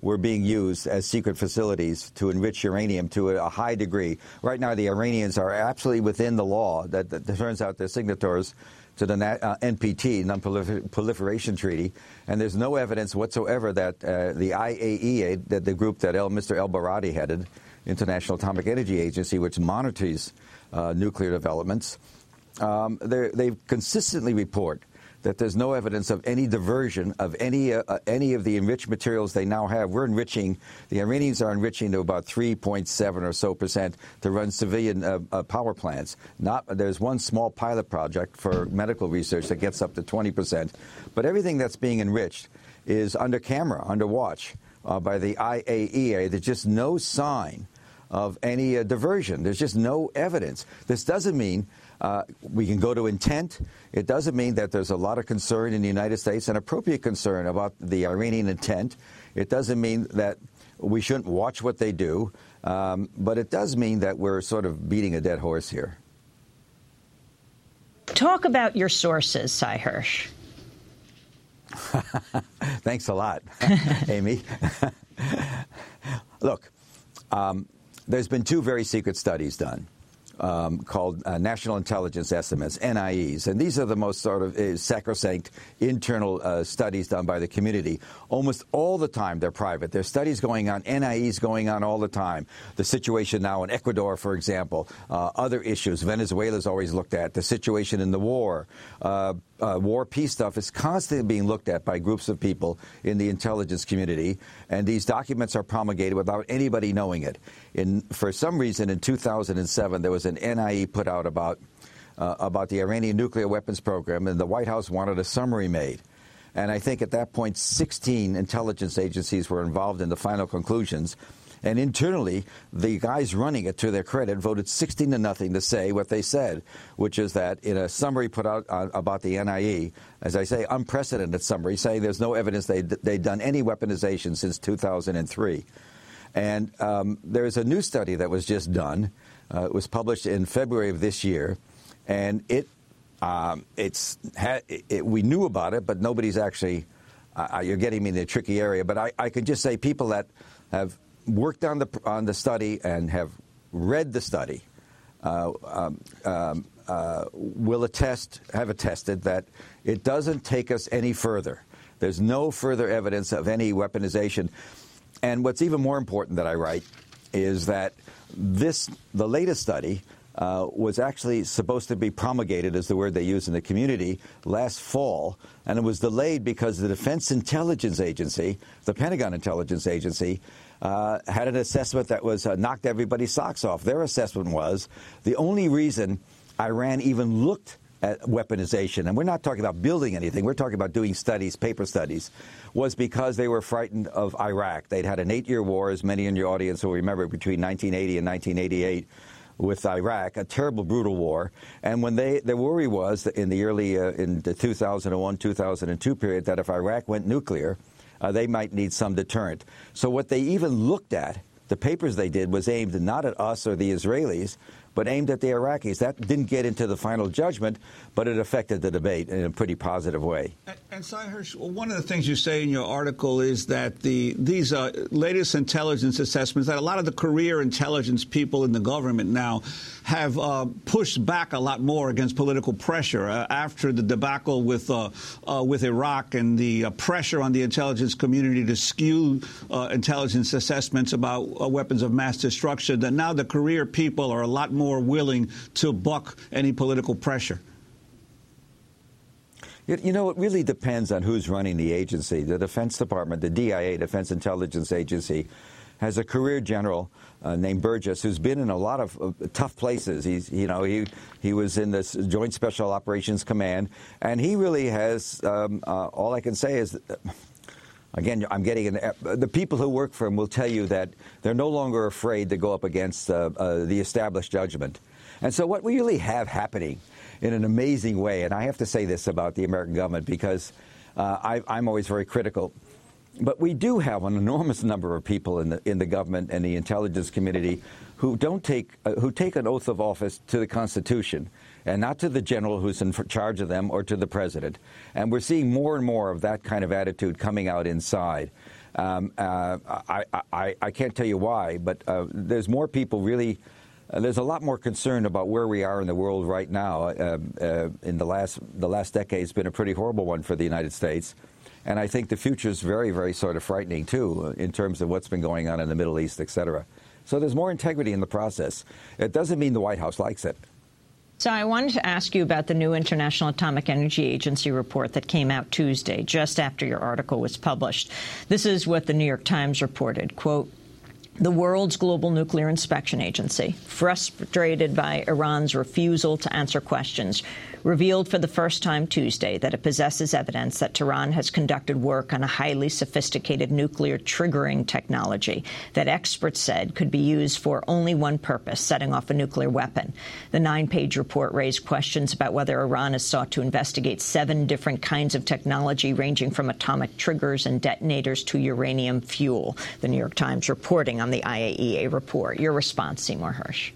Y: were being used as secret facilities to enrich uranium to a high degree. Right now, the Iranians are absolutely within the law. That, that turns out they're signatories to the uh, NPT, Non-Proliferation Treaty, and there's no evidence whatsoever that uh, the IAEA, that the group that El, Mr. ElBaradei headed, International Atomic Energy Agency, which monitors uh, nuclear developments, um, they consistently report that there's no evidence of any diversion of any uh, uh, any of the enriched materials they now have. We're enriching, the Iranians are enriching to about 3.7 or so percent to run civilian uh, uh, power plants. Not there's one small pilot project for medical research that gets up to 20 percent, but everything that's being enriched is under camera, under watch uh, by the IAEA. There's just no sign of any uh, diversion. There's just no evidence. This doesn't mean uh, we can go to intent. It doesn't mean that there's a lot of concern in the United States, an appropriate concern about the Iranian intent. It doesn't mean that we shouldn't watch what they do, um, but it does mean that we're sort of beating a dead horse here.
W: Talk about your sources, Sy Hersh.
Y: Thanks a lot, Amy. Look, um, there's been two very secret studies done um, called uh, National Intelligence Estimates, NIEs. And these are the most sort of uh, sacrosanct internal uh, studies done by the community. Almost all the time they're private. There's studies going on, NIEs going on all the time. The situation now in Ecuador, for example, uh, other issues. Venezuela's always looked at. The situation in the war. Uh, uh, war peace stuff is constantly being looked at by groups of people in the intelligence community, and these documents are promulgated without anybody knowing it. In, for some reason, in 2007, there was an NIE put out about uh, about the Iranian nuclear weapons program, and the White House wanted a summary made. And I think at that point, 16 intelligence agencies were involved in the final conclusions. And internally, the guys running it, to their credit, voted 16 to nothing to say what they said, which is that in a summary put out uh, about the NIE, as I say, unprecedented summary, saying there's no evidence they, they'd done any weaponization since 2003. And um, there's a new study that was just done. Uh, it was published in February of this year, and it um, it's ha- it, we knew about it, but nobody's actually. Uh, you're getting me in the tricky area, but I, I could just say people that have worked on the on the study and have read the study uh, um, um, uh, will attest, have attested that it doesn't take us any further. There's no further evidence of any weaponization. And what's even more important that I write is that this, the latest study, uh, was actually supposed to be promulgated, as the word they use in the community, last fall, and it was delayed because the Defense Intelligence Agency, the Pentagon Intelligence Agency, uh, had an assessment that was uh, knocked everybody's socks off. Their assessment was the only reason Iran even looked at weaponization, and we're not talking about building anything, we're talking about doing studies, paper studies, was because they were frightened of Iraq. They'd had an eight year war, as many in your audience will remember, between 1980 and 1988 with Iraq, a terrible, brutal war. And when they, the worry was in the early, uh, in the 2001, 2002 period, that if Iraq went nuclear, uh, they might need some deterrent. So what they even looked at, the papers they did, was aimed not at us or the Israelis, but aimed at the Iraqis. That didn't get into the final judgment, but it affected the debate in a pretty positive way.
V: And, Sy Hersh, one of the things you say in your article is that the these uh, latest intelligence assessments that a lot of the career intelligence people in the government now have uh, pushed back a lot more against political pressure uh, after the debacle with uh, uh, with Iraq and the uh, pressure on the intelligence community to skew intelligence assessments about weapons of mass destruction. That now the career people are a lot more willing to buck any political pressure.
Y: You know, it really depends on who's running the agency. The Defense Department, the DIA, Defense Intelligence Agency, has a career general uh, named Burgess who's been in a lot of uh, tough places. He's, you know, he he was in the Joint Special Operations Command, and he really has. Um, uh, all I can say is. Again, I'm getting an, the people who work for him will tell you that they're no longer afraid to go up against uh, uh, the established judgment. And so, what we really have happening in an amazing way, and I have to say this about the American government because uh, I, I'm always very critical. But we do have an enormous number of people in the in the government and the intelligence community who don't take uh, who take an oath of office to the Constitution and not to the general who's in charge of them or to the president. And we're seeing more and more of that kind of attitude coming out inside. Um, uh, I, I, I, can't tell you why, but uh, there's more people really. Uh, there's a lot more concern about where we are in the world right now. Uh, uh, in the last the last decade has been a pretty horrible one for the United States, and I think the future is very very sort of frightening too in terms of what's been going on in the Middle East, et cetera. So there's more integrity in the process. It doesn't mean the White House likes it.
W: So I wanted to ask you about the new International Atomic Energy Agency report that came out Tuesday, just after your article was published. This is what the New York Times reported. Quote, the world's global nuclear inspection agency, frustrated by Iran's refusal to answer questions, revealed for the first time Tuesday that it possesses evidence that Tehran has conducted work on a highly sophisticated nuclear triggering technology that experts said could be used for only one purpose, setting off a nuclear weapon. The nine-page report raised questions about whether Iran has sought to investigate seven different kinds of technology ranging from atomic triggers and detonators to uranium fuel. The New York Times reporting on the IAEA report. Your response, Seymour Hersh.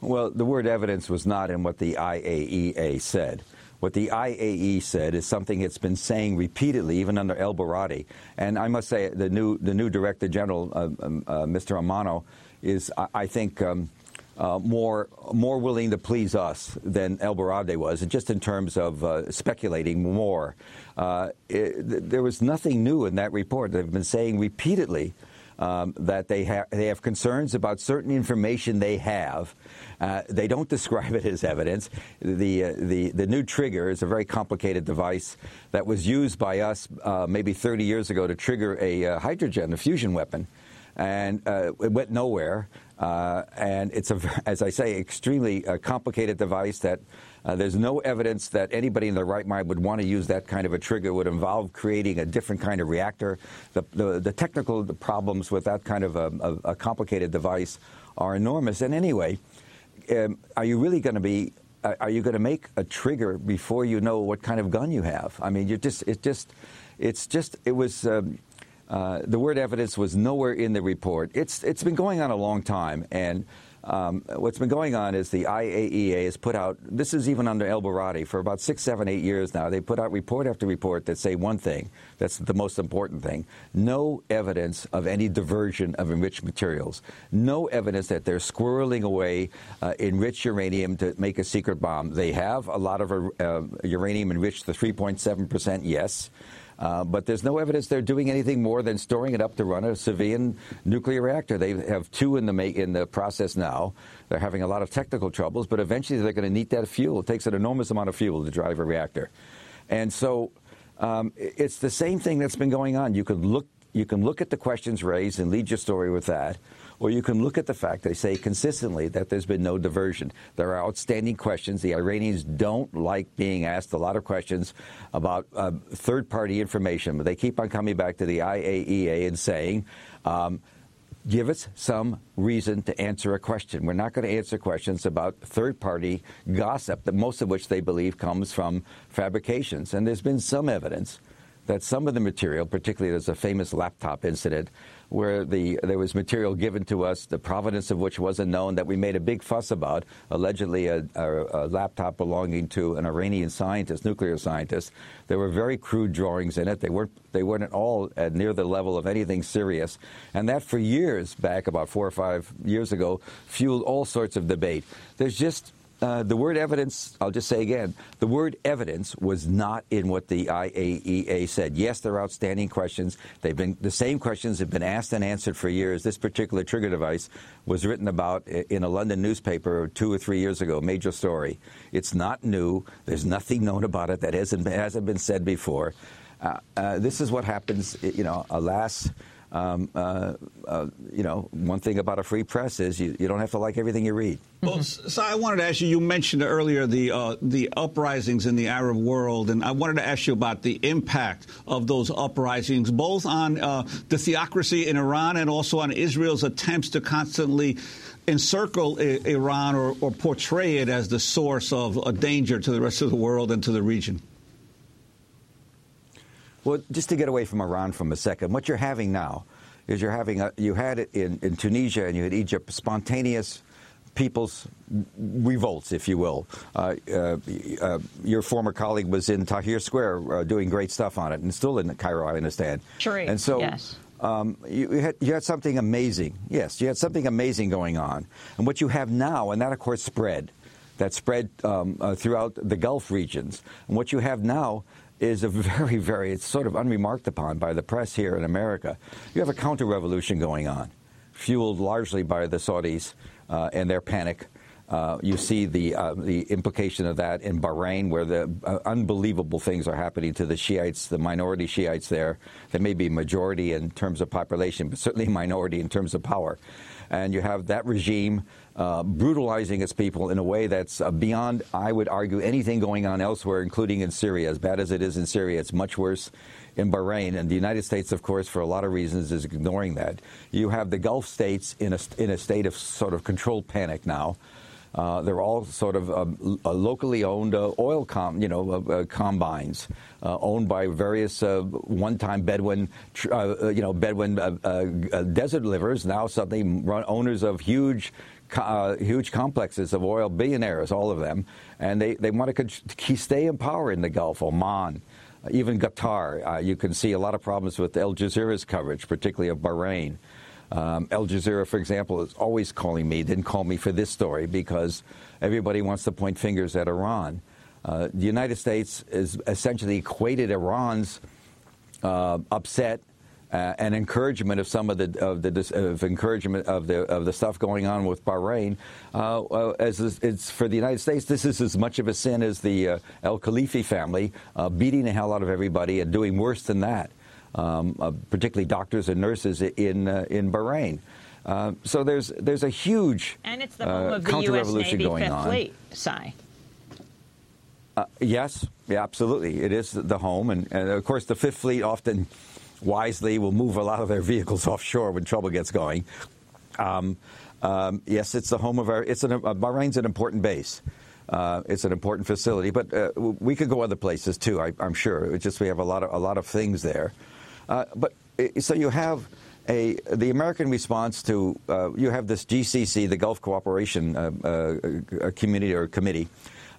Y: Well, the word evidence was not in what the IAEA said. What the IAE said is something it's been saying repeatedly, even under ElBaradei. And I must say, the new the new Director General, uh, um, uh, Mr. Amano, is I, I think um, uh, more more willing to please us than ElBaradei was, just in terms of uh, speculating more. Uh, it, there was nothing new in that report. They've been saying repeatedly um, that they, ha- they have concerns about certain information they have. Uh, they don't describe it as evidence. The, uh, the, the new trigger is a very complicated device that was used by us uh, maybe 30 years ago to trigger a uh, hydrogen, a fusion weapon. And uh, it went nowhere. Uh, and it's, a, as I say, extremely complicated device that uh, there's no evidence that anybody in their right mind would want to use that kind of a trigger. It would involve creating a different kind of reactor. The, the, the technical problems with that kind of a, a, a, complicated device are enormous. And anyway, um, are you really going to be? Uh, are you going to make a trigger before you know what kind of gun you have? I mean, you just it just it's just it was. Um, uh, the word evidence was nowhere in the report. It's it's been going on a long time, and um, what's been going on is the IAEA has put out, this is even under ElBaradei, for about six, seven, eight years now, they put out report after report that say one thing, that's the most important thing, no evidence of any diversion of enriched materials, no evidence that they're squirreling away uh, enriched uranium to make a secret bomb. They have a lot of uh, uranium enriched to 3.7%, yes. Uh, but there's no evidence they're doing anything more than storing it up to run a civilian nuclear reactor. They have two in the in the process now. They're having a lot of technical troubles, but eventually they're going to need that fuel. It takes an enormous amount of fuel to drive a reactor, and so um, it's the same thing that's been going on. You could look you can look at the questions raised and lead your story with that. Or you can look at the fact they say consistently that there's been no diversion. There are outstanding questions. The Iranians don't like being asked a lot of questions about uh, third party information, but they keep on coming back to the IAEA and saying, um, give us some reason to answer a question. We're not going to answer questions about third party gossip, that most of which they believe comes from fabrications. And there's been some evidence that some of the material, particularly there's a famous laptop incident where the, there was material given to us, the provenance of which wasn't known, that we made a big fuss about, allegedly a, a, a laptop belonging to an Iranian scientist, nuclear scientist. There were very crude drawings in it. They weren't, they weren't at all at near the level of anything serious. And that for years back, about four or five years ago, fueled all sorts of debate. There's just uh, the word evidence, I'll just say again, the word evidence was not in what the IAEA said. Yes, there are outstanding questions. They've been the same questions have been asked and answered for years. This particular trigger device was written about in a London newspaper two or three years ago, major story. It's not new. There's nothing known about it that hasn't hasn't been said before. Uh, uh, this is what happens, you know, alas. Um, uh, uh, you know, one thing about a free press is you, you don't have to like everything you read.
V: Well, so I wanted to ask you. You mentioned earlier the uh, the uprisings in the Arab world, and I wanted to ask you about the impact of those uprisings, both on uh, the theocracy in Iran and also on Israel's attempts to constantly encircle Iran or, or portray it as the source of a danger to the rest of the world and to the region.
Y: Well, just to get away from Iran for a second, what you're having now is you're having a, you had it in, in Tunisia and you had Egypt, spontaneous people's revolts, if you will. Uh, uh, uh, your former colleague was in Tahrir Square uh, doing great stuff on it, and still in Cairo, I understand.
W: Sure.
Y: And so.
W: Yes.
Y: Um, you, you, had, you, had, something amazing. Yes, you had something amazing going on. And what you have now, and that of course spread, that spread um, uh, throughout the Gulf regions. And what you have now is a very, very, it's sort of unremarked upon by the press here in America. You have a counter revolution going on, fueled largely by the Saudis uh, and their panic. Uh, you see the uh, the implication of that in Bahrain, where the uh, unbelievable things are happening to the Shiites, the minority Shiites there. They may be majority in terms of population, but certainly minority in terms of power. And you have that regime uh, brutalizing its people in a way that's uh, beyond, I would argue, anything going on elsewhere, including in Syria. As bad as it is in Syria, it's much worse in Bahrain. And the United States, of course, for a lot of reasons, is ignoring that. You have the Gulf states in a, in a state of sort of controlled panic now. Uh, they're all sort of um, uh, locally owned uh, oil com, you know, uh, uh, combines owned by various one-time Bedouin, you know, Bedouin desert livers. Now suddenly run owners of huge uh, huge complexes of oil billionaires, all of them, and they, they want to stay in power in the Gulf, Oman, uh, even Qatar. Uh, you can see a lot of problems with Al Jazeera's coverage, particularly of Bahrain. Um, Al Jazeera, for example, is always calling me, didn't call me for this story because everybody wants to point fingers at Iran. Uh, the United States has essentially equated Iran's uh, upset uh, and encouragement of some of the of the of encouragement of the of the stuff going on with Bahrain, uh, uh, as it's for the United States, this is as much of a sin as the uh, Al Khalifa family uh, beating the hell out of everybody and doing worse than that, um, uh, particularly doctors and nurses in in Bahrain. so there's there's a huge
W: and it's the home of the U.S. Navy Fifth on. Fleet, Sy.
Y: yes, yeah, absolutely. It is the home, and, and of course the Fifth Fleet often wisely will move a lot of their vehicles offshore when trouble gets going. Um, um, yes, it's the home of our. It's an, uh, Bahrain's an important base. Uh, it's an important facility, but uh, we could go other places too. I, am sure. It's just we have a lot of a lot of things there. Uh, but so you have a the American response to uh, you have this GCC, the Gulf Cooperation uh, Community or Committee.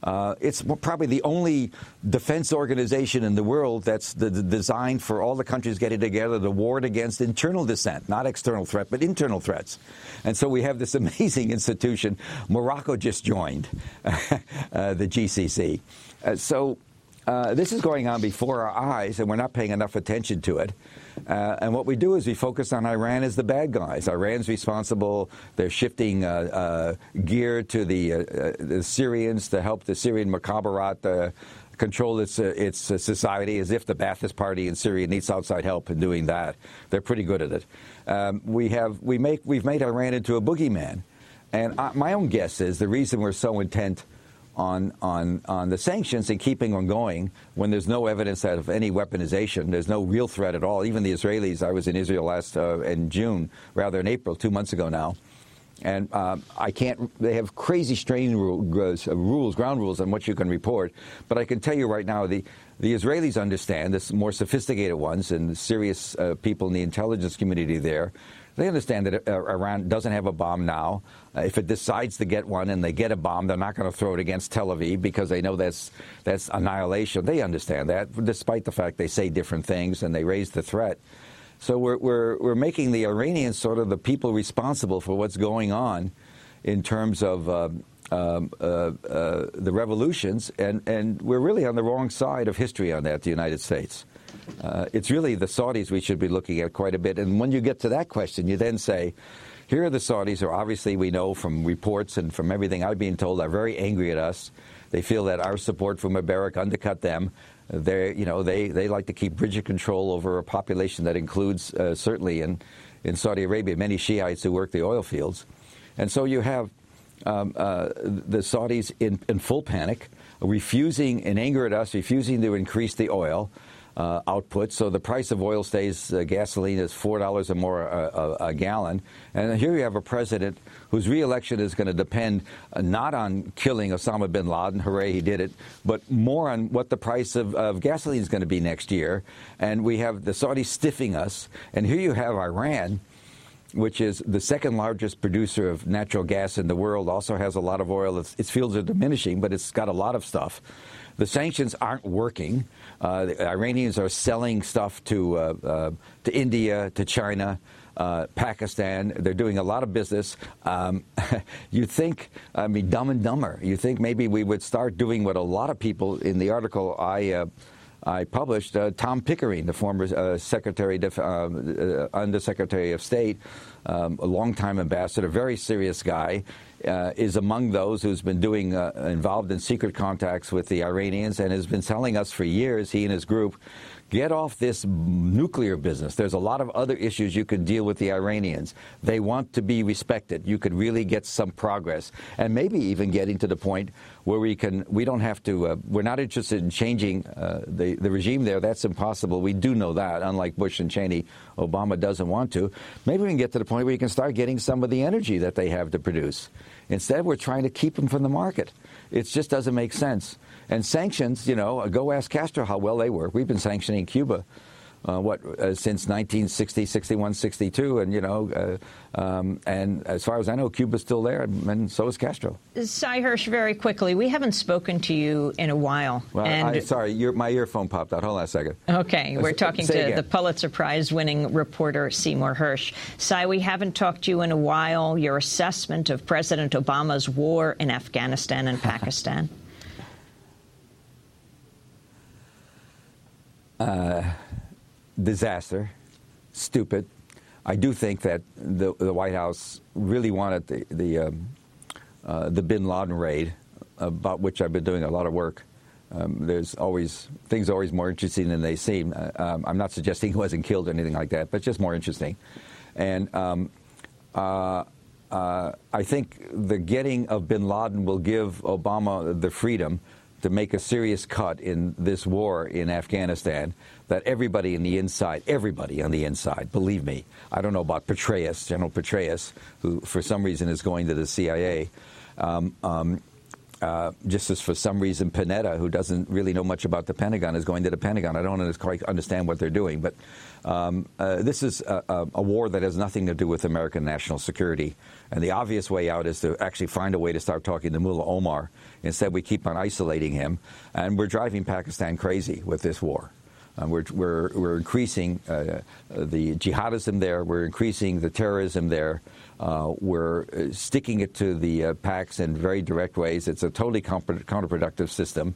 Y: Uh, it's probably the only defense organization in the world that's the, the designed for all the countries getting together to ward against internal dissent, not external threat, but internal threats. And so we have this amazing institution. Morocco just joined uh, the GCC. Uh, so uh, this is going on before our eyes, and we're not paying enough attention to it. Uh, and what we do is we focus on Iran as the bad guys. Iran's responsible. They're shifting uh, uh, gear to the, uh, the, Syrians to help the Syrian Mukhabarat control its its society, as if the Ba'athist Party in Syria needs outside help in doing that. They're pretty good at it. Um, we have we make we've made Iran into a boogeyman, and my own guess is the reason we're so intent on, on, on the sanctions and keeping on going when there's no evidence of any weaponization. There's no real threat at all. Even the Israelis, I was in Israel last uh, in June, rather in April, two months ago now. And uh, I can't, they have crazy strange rules, uh, rules, ground rules on what you can report. But I can tell you right now, the, the Israelis understand, the more sophisticated ones and serious uh, people in the intelligence community there, they understand that uh, Iran doesn't have a bomb now. Uh, if it decides to get one and they get a bomb, they're not going to throw it against Tel Aviv because they know that's that's annihilation. They understand that, despite the fact they say different things and they raise the threat. So we're we're we're making the Iranians sort of the people responsible for what's going on in terms of. Uh, um, uh, uh, the revolutions, and, and we're really on the wrong side of history on that, the United States. Uh, it's really the Saudis we should be looking at quite a bit. And when you get to that question, you then say, here are the Saudis who obviously we know from reports and from everything I've been told are very angry at us. They feel that our support for Mubarak undercut them. They, you know, they, they like to keep rigid control over a population that includes uh, certainly in, in Saudi Arabia many Shiites who work the oil fields. And so you have um, uh, the Saudis in, in full panic, refusing, in anger at us, refusing to increase the oil uh, output. So the price of oil stays, uh, gasoline is $4 or more a, a, a, gallon. And here you have a president whose reelection is going to depend uh, not on killing Osama bin Laden, hooray, he did it, but more on what the price of, of gasoline is going to be next year. And we have the Saudis stiffing us. And here you have Iran which is the second largest producer of natural gas in the world, also has a lot of oil. Its, its, fields are diminishing, but it's got a lot of stuff. The sanctions aren't working. Uh, the Iranians are selling stuff to uh, uh, to India, to China. Uh, Pakistan. They're doing a lot of business. Um, you think, I mean, dumb and dumber. You think maybe we would start doing what a lot of people in the article I uh, I published. Uh, Tom Pickering, the former uh, Secretary, uh, Undersecretary of State, um, a longtime ambassador, a very serious guy uh, is among those who's been doing uh, involved in secret contacts with the Iranians and has been telling us for years, he and his group, get off this nuclear business. There's a lot of other issues you can deal with the Iranians. They want to be respected. You could really get some progress, and maybe even getting to the point where we can. We don't have to. Uh, we're not interested in changing uh, the the regime there. That's impossible. We do know that. Unlike Bush and Cheney, Obama doesn't want to. Maybe we can get to the point where you can start getting some of the energy that they have to produce. Instead, we're trying to keep them from the market. It just doesn't make sense. And sanctions, you know, go ask Castro how well they work. We've been sanctioning Cuba. Uh, what uh, since 1960, 61, 62, and you know, uh, um, and as far as I know, Cuba's still there, and so is Castro.
W: Sy Hersh, very quickly, we haven't spoken to you in a while.
Y: Well, and I, sorry, your, my earphone popped out. Hold on a second.
W: Okay, we're talking to again. the Pulitzer Prize-winning reporter Seymour Hersh. Sy, we haven't talked to you in a while. Your assessment of President Obama's war in Afghanistan and Pakistan.
Y: Uh, disaster, stupid. I do think that the, the White House really wanted the the, um, uh, the Bin Laden raid, about which I've been doing a lot of work. Um, there's always things are always more interesting than they seem. Uh, um, I'm not suggesting he wasn't killed or anything like that, but just more interesting. And um, uh, uh, I think the getting of Bin Laden will give Obama the freedom to make a serious cut in this war in Afghanistan that everybody in the inside, everybody on the inside, believe me, I don't know about Petraeus, General Petraeus, who for some reason is going to the CIA. Um, um, uh, just as for some reason Panetta, who doesn't really know much about the Pentagon, is going to the Pentagon. I don't quite understand what they're doing, but um, uh, this is a, a, war that has nothing to do with American national security. And the obvious way out is to actually find a way to start talking to Mullah Omar. Instead, we keep on isolating him, and we're driving Pakistan crazy with this war. Uh, we're, we're, we're increasing uh, the jihadism there. We're increasing the terrorism there. Uh, we're uh, sticking it to the uh, PACs in very direct ways. It's a totally counterproductive system.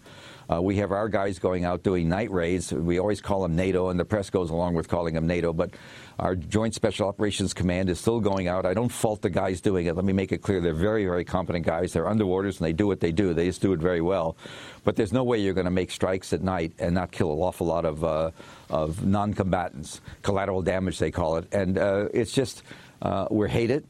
Y: Uh, we have our guys going out doing night raids. We always call them NATO, and the press goes along with calling them NATO. But our Joint Special Operations Command is still going out. I don't fault the guys doing it. Let me make it clear they're very, very competent guys. They're under orders, and they do what they do. They just do it very well. But there's no way you're going to make strikes at night and not kill an awful lot of, uh, of non combatants, collateral damage, they call it. And uh, it's just, we're hated.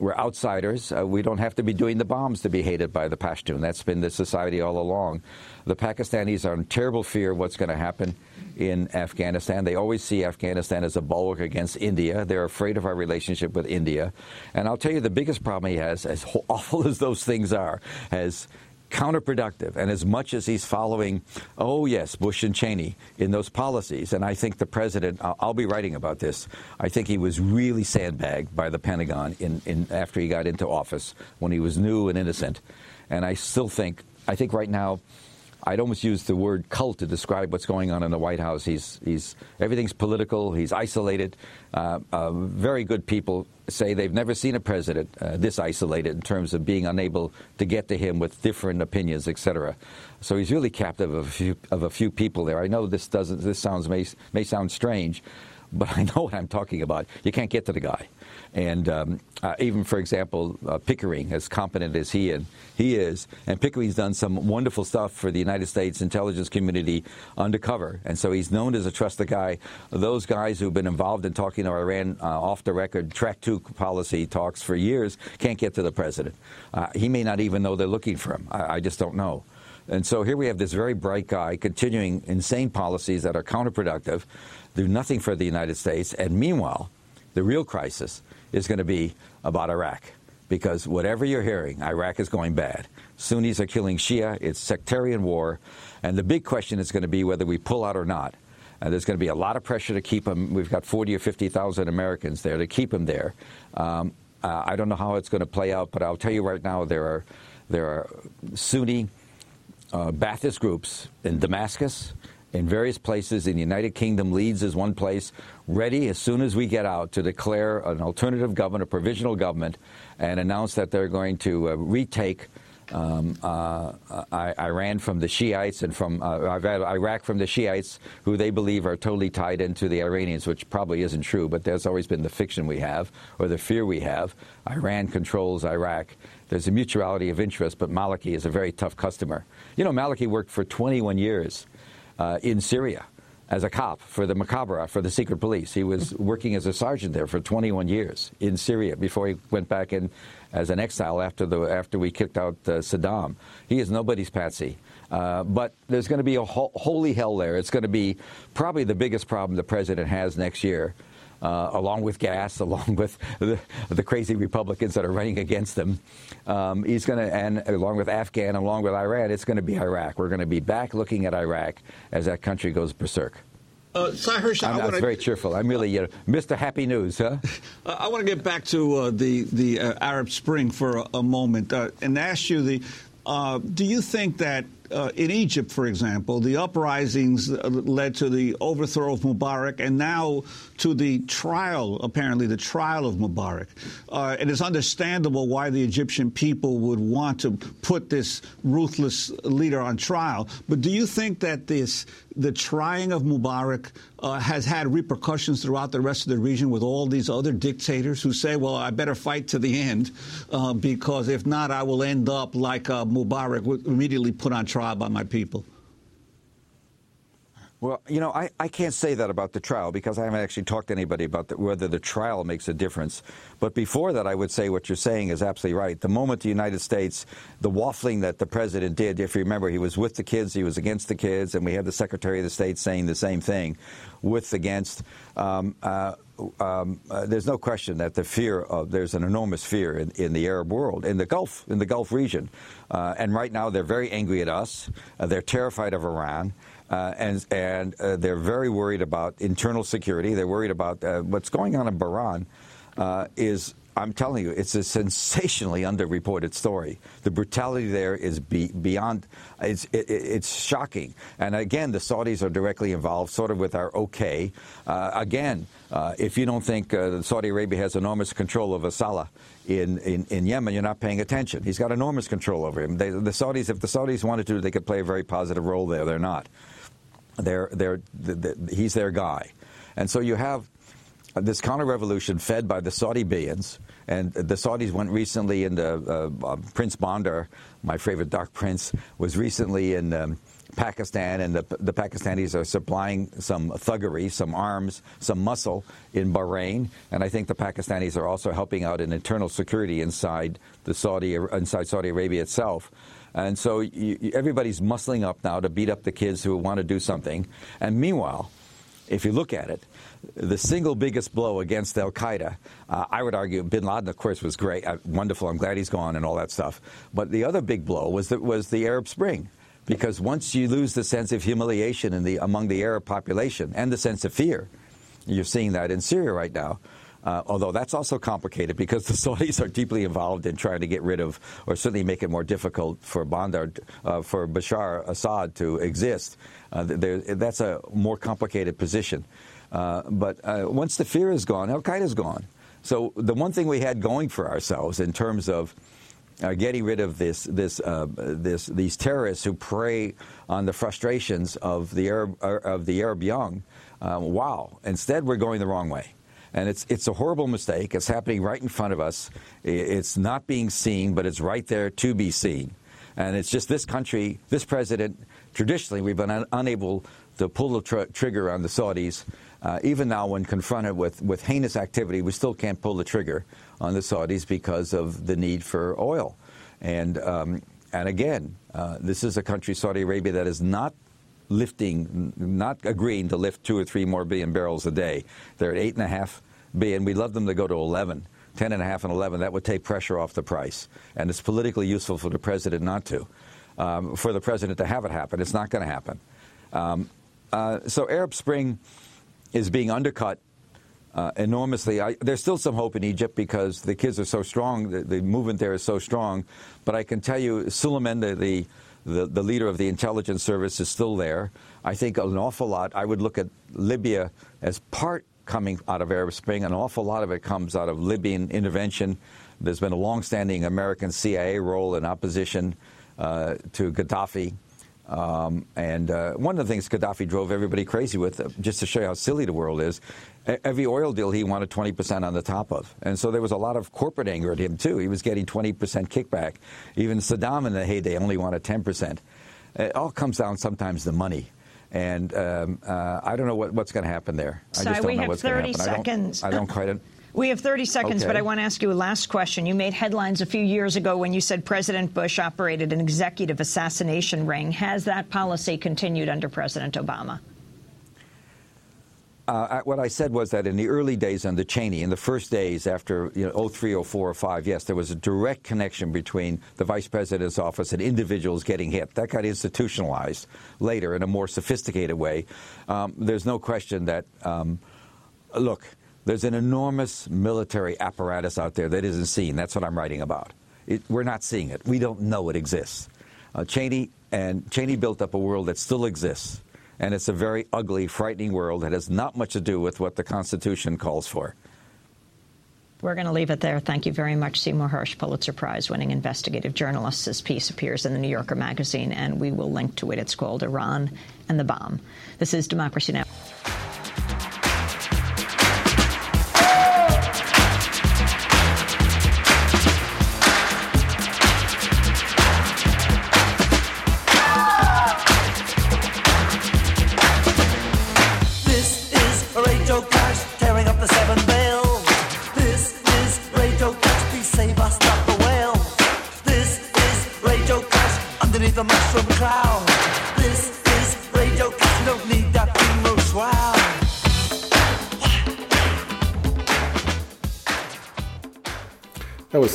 Y: We're outsiders. Uh, we don't have to be doing the bombs to be hated by the Pashtun. That's been the society all along. The Pakistanis are in terrible fear of what's going to happen in Afghanistan. They always see Afghanistan as a bulwark against India. They're afraid of our relationship with India. And I'll tell you, the biggest problem he has, as awful as those things are, has counterproductive. And as much as he's following, oh, yes, Bush and Cheney in those policies, and I think the president, I'll, be writing about this, I think he was really sandbagged by the Pentagon in, in, after he got into office when he was new and innocent. And I still think, I think right now, I'd almost use the word cult to describe what's going on in the White House. He's, he's, everything's political. He's isolated. Uh, uh, very good people say they've never seen a president uh, this isolated in terms of being unable to get to him with different opinions, etc. So he's really captive of a few, of a few people there. I know this doesn't. This sounds may, may sound strange, but I know what I'm talking about. You can't get to the guy. And um, uh, even, for example, uh, Pickering, as competent as he and he is, and Pickering's done some wonderful stuff for the United States intelligence community undercover, and so he's known as a trusted guy. Those guys who've been involved in talking to Iran uh, off the record, track two policy talks for years, can't get to the president. Uh, he may not even know they're looking for him. I, I just don't know. And so here we have this very bright guy continuing insane policies that are counterproductive, do nothing for the United States, and meanwhile, the real crisis is going to be about Iraq. Because whatever you're hearing, Iraq is going bad. Sunnis are killing Shia. It's sectarian war. And the big question is going to be whether we pull out or not. And there's going to be a lot of pressure to keep them. We've got 40 or 50,000 Americans there to keep them there. Um, uh, I don't know how it's going to play out, but I'll tell you right now there are there are Sunni uh, Ba'athist groups in Damascus, in various places in the United Kingdom. Leeds is one place, ready as soon as we get out to declare an alternative government, a provisional government, and announce that they're going to uh, retake um, uh, Iran from the Shiites and from uh, Iraq from the Shiites, who they believe are totally tied into the Iranians, which probably isn't true, but that's always been the fiction we have or the fear we have. Iran controls Iraq. There's a mutuality of interest, but Maliki is a very tough customer. You know, Maliki worked for 21 years uh, in Syria as a cop for the Mukhabarat, for the secret police. He was working as a sergeant there for 21 years in Syria before he went back in as an exile after, the, after we kicked out uh, Saddam. He is nobody's patsy. Uh, but there's going to be a ho- holy hell there. It's going to be probably the biggest problem the president has next year uh, along with gas, along with the, the, crazy Republicans that are running against him. Um, he's going to, and along with Afghan, along with Iran, it's going to be Iraq. We're going to be back looking at Iraq as that country goes berserk.
V: Uh, Hersh,
Y: I'm, I wanna, very cheerful. I'm really uh, Mr. Happy News, huh?
V: Uh, I want to get back to uh, the the uh, Arab Spring for a, a moment uh, and ask you the. do you think that uh, in Egypt, for example, the uprisings uh, led to the overthrow of Mubarak and now to the trial, apparently, the trial of Mubarak. Uh, it is understandable why the Egyptian people would want to put this ruthless leader on trial. But do you think that this, the trying of Mubarak uh, has had repercussions throughout the rest of the region with all these other dictators who say, well, I better fight to the end uh, because if not, I will end up like uh, Mubarak, immediately put on trial? Trial by my people?
Y: Well, you know, I, I can't say that about the trial because I haven't actually talked to anybody about the, whether the trial makes a difference. But before that, I would say what you're saying is absolutely right. The moment the United States, the waffling that the president did, if you remember, he was with the kids, he was against the kids, and we had the Secretary of the State saying the same thing, with, against. Um, uh, um, uh, there's no question that the fear of there's an enormous fear in, in the Arab world, in the Gulf, in the Gulf region, uh, and right now they're very angry at us. Uh, they're terrified of Iran. Uh, and and uh, they're very worried about internal security. They're worried about uh, what's going on in Bahrain. is I'm telling you, it's a sensationally underreported story. The brutality there is be, beyond, it's, it, it's shocking. And again, the Saudis are directly involved, sort of with our okay. Uh, again, uh, if you don't think uh, Saudi Arabia has enormous control over Saleh in, in, in, Yemen, you're not paying attention. He's got enormous control over him. They, the Saudis, if the Saudis wanted to, they could play a very positive role there. They're not. They're, they're, he's their guy. And so you have this counter-revolution fed by the Saudi billions, and the Saudis went recently in the uh, uh, Prince Bandar, my favorite dark prince, was recently in um, Pakistan, and the, the, Pakistanis are supplying some thuggery, some arms, some muscle in Bahrain, and I think the Pakistanis are also helping out in internal security inside the Saudi inside Saudi Arabia itself. And so you, everybody's muscling up now to beat up the kids who want to do something. And meanwhile, if you look at it, the single biggest blow against Al Qaeda, uh, I would argue, Bin Laden, of course, was great, uh, wonderful. I'm glad he's gone and all that stuff. But the other big blow was that was the Arab Spring, because once you lose the sense of humiliation in the among the Arab population and the sense of fear, you're seeing that in Syria right now. Uh, although that's also complicated because the Saudis are deeply involved in trying to get rid of, or certainly make it more difficult for Bandar, uh, for Bashar Assad to exist. Uh, that's a more complicated position. Uh, but uh, once the fear is gone, Al Qaeda is gone. So the one thing we had going for ourselves in terms of getting rid of this, this, uh, this, these terrorists who prey on the frustrations of the Arab, uh, of the Arab young, um, wow! Instead, we're going the wrong way, and it's it's a horrible mistake. It's happening right in front of us. It's not being seen, but it's right there to be seen. And it's just this country, this president. Traditionally, we've been un- unable to pull the tr- trigger on the Saudis. Uh, even now, when confronted with, with heinous activity, we still can't pull the trigger on the Saudis because of the need for oil. And, um, and again, uh, this is a country, Saudi Arabia, that is not lifting, not agreeing to lift two or three more billion barrels a day. They're at eight and a half billion. We'd love them to go to 11. 10 and a half and 11, that would take pressure off the price. And it's politically useful for the president not to. Um, for the president to have it happen. It's not going to happen. Um, uh, so Arab Spring is being undercut uh, enormously. I, there's still some hope in Egypt because the kids are so strong, the, the movement there is so strong. But I can tell you, Suleiman, the, the, the, leader of the intelligence service, is still there. I think an awful lot, I would look at Libya as part coming out of Arab Spring. An awful lot of it comes out of Libyan intervention. There's been a long-standing American CIA role in opposition uh, to Gaddafi. Um, and uh, one of the things Gaddafi drove everybody crazy with, uh, just to show you how silly the world is, every oil deal he wanted 20% on the top of. And so there was a lot of corporate anger at him, too. He was getting 20% kickback. Even Saddam in the heyday only wanted 10%. It all comes down sometimes to money. And um, uh, I don't know what, what's going to happen there. I just don't know what's going to happen.
W: Seconds.
Y: I don't, I don't quite.
W: We have 30 seconds,
Y: okay.
W: but I want to ask you a last question. You made headlines a few years ago when you said President Bush operated an executive assassination ring. Has that policy continued under President Obama?
Y: Uh, what I said was that in the early days under Cheney, in the first days after you know, 03, 04, or 05, yes, there was a direct connection between the vice president's office and individuals getting hit. That got institutionalized later in a more sophisticated way. Um, there's no question that, um, look, there's an enormous military apparatus out there that isn't seen. That's what I'm writing about. It, we're not seeing it. We don't know it exists. Uh, Cheney and Cheney built up a world that still exists, and it's a very ugly, frightening world that has not much to do with what the Constitution calls for.
W: We're going to leave it there. Thank you very much, Seymour Hersh, Pulitzer Prize winning investigative journalist. This piece appears in the New Yorker magazine, and we will link to it. It's called Iran and the Bomb. This is Democracy Now!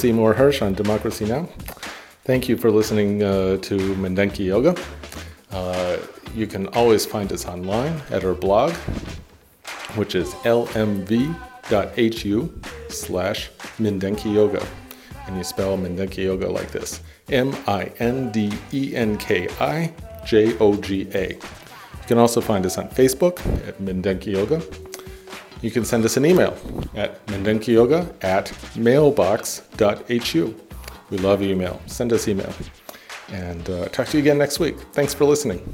A: Seymour Hersh on Democracy Now! Thank you for listening uh, to Mindenki Joga. Uh, you can always find us online at our blog, which is lmv.hu slash Mindenki Joga. And you spell Mindenki Joga like this M I N D E N K I J O G A. You can also find us on Facebook at Mindenki Joga. You can send us an email at mindenkijoga at mailbox.hu. We love email. Send us email. And uh, talk to you again next week. Thanks for listening.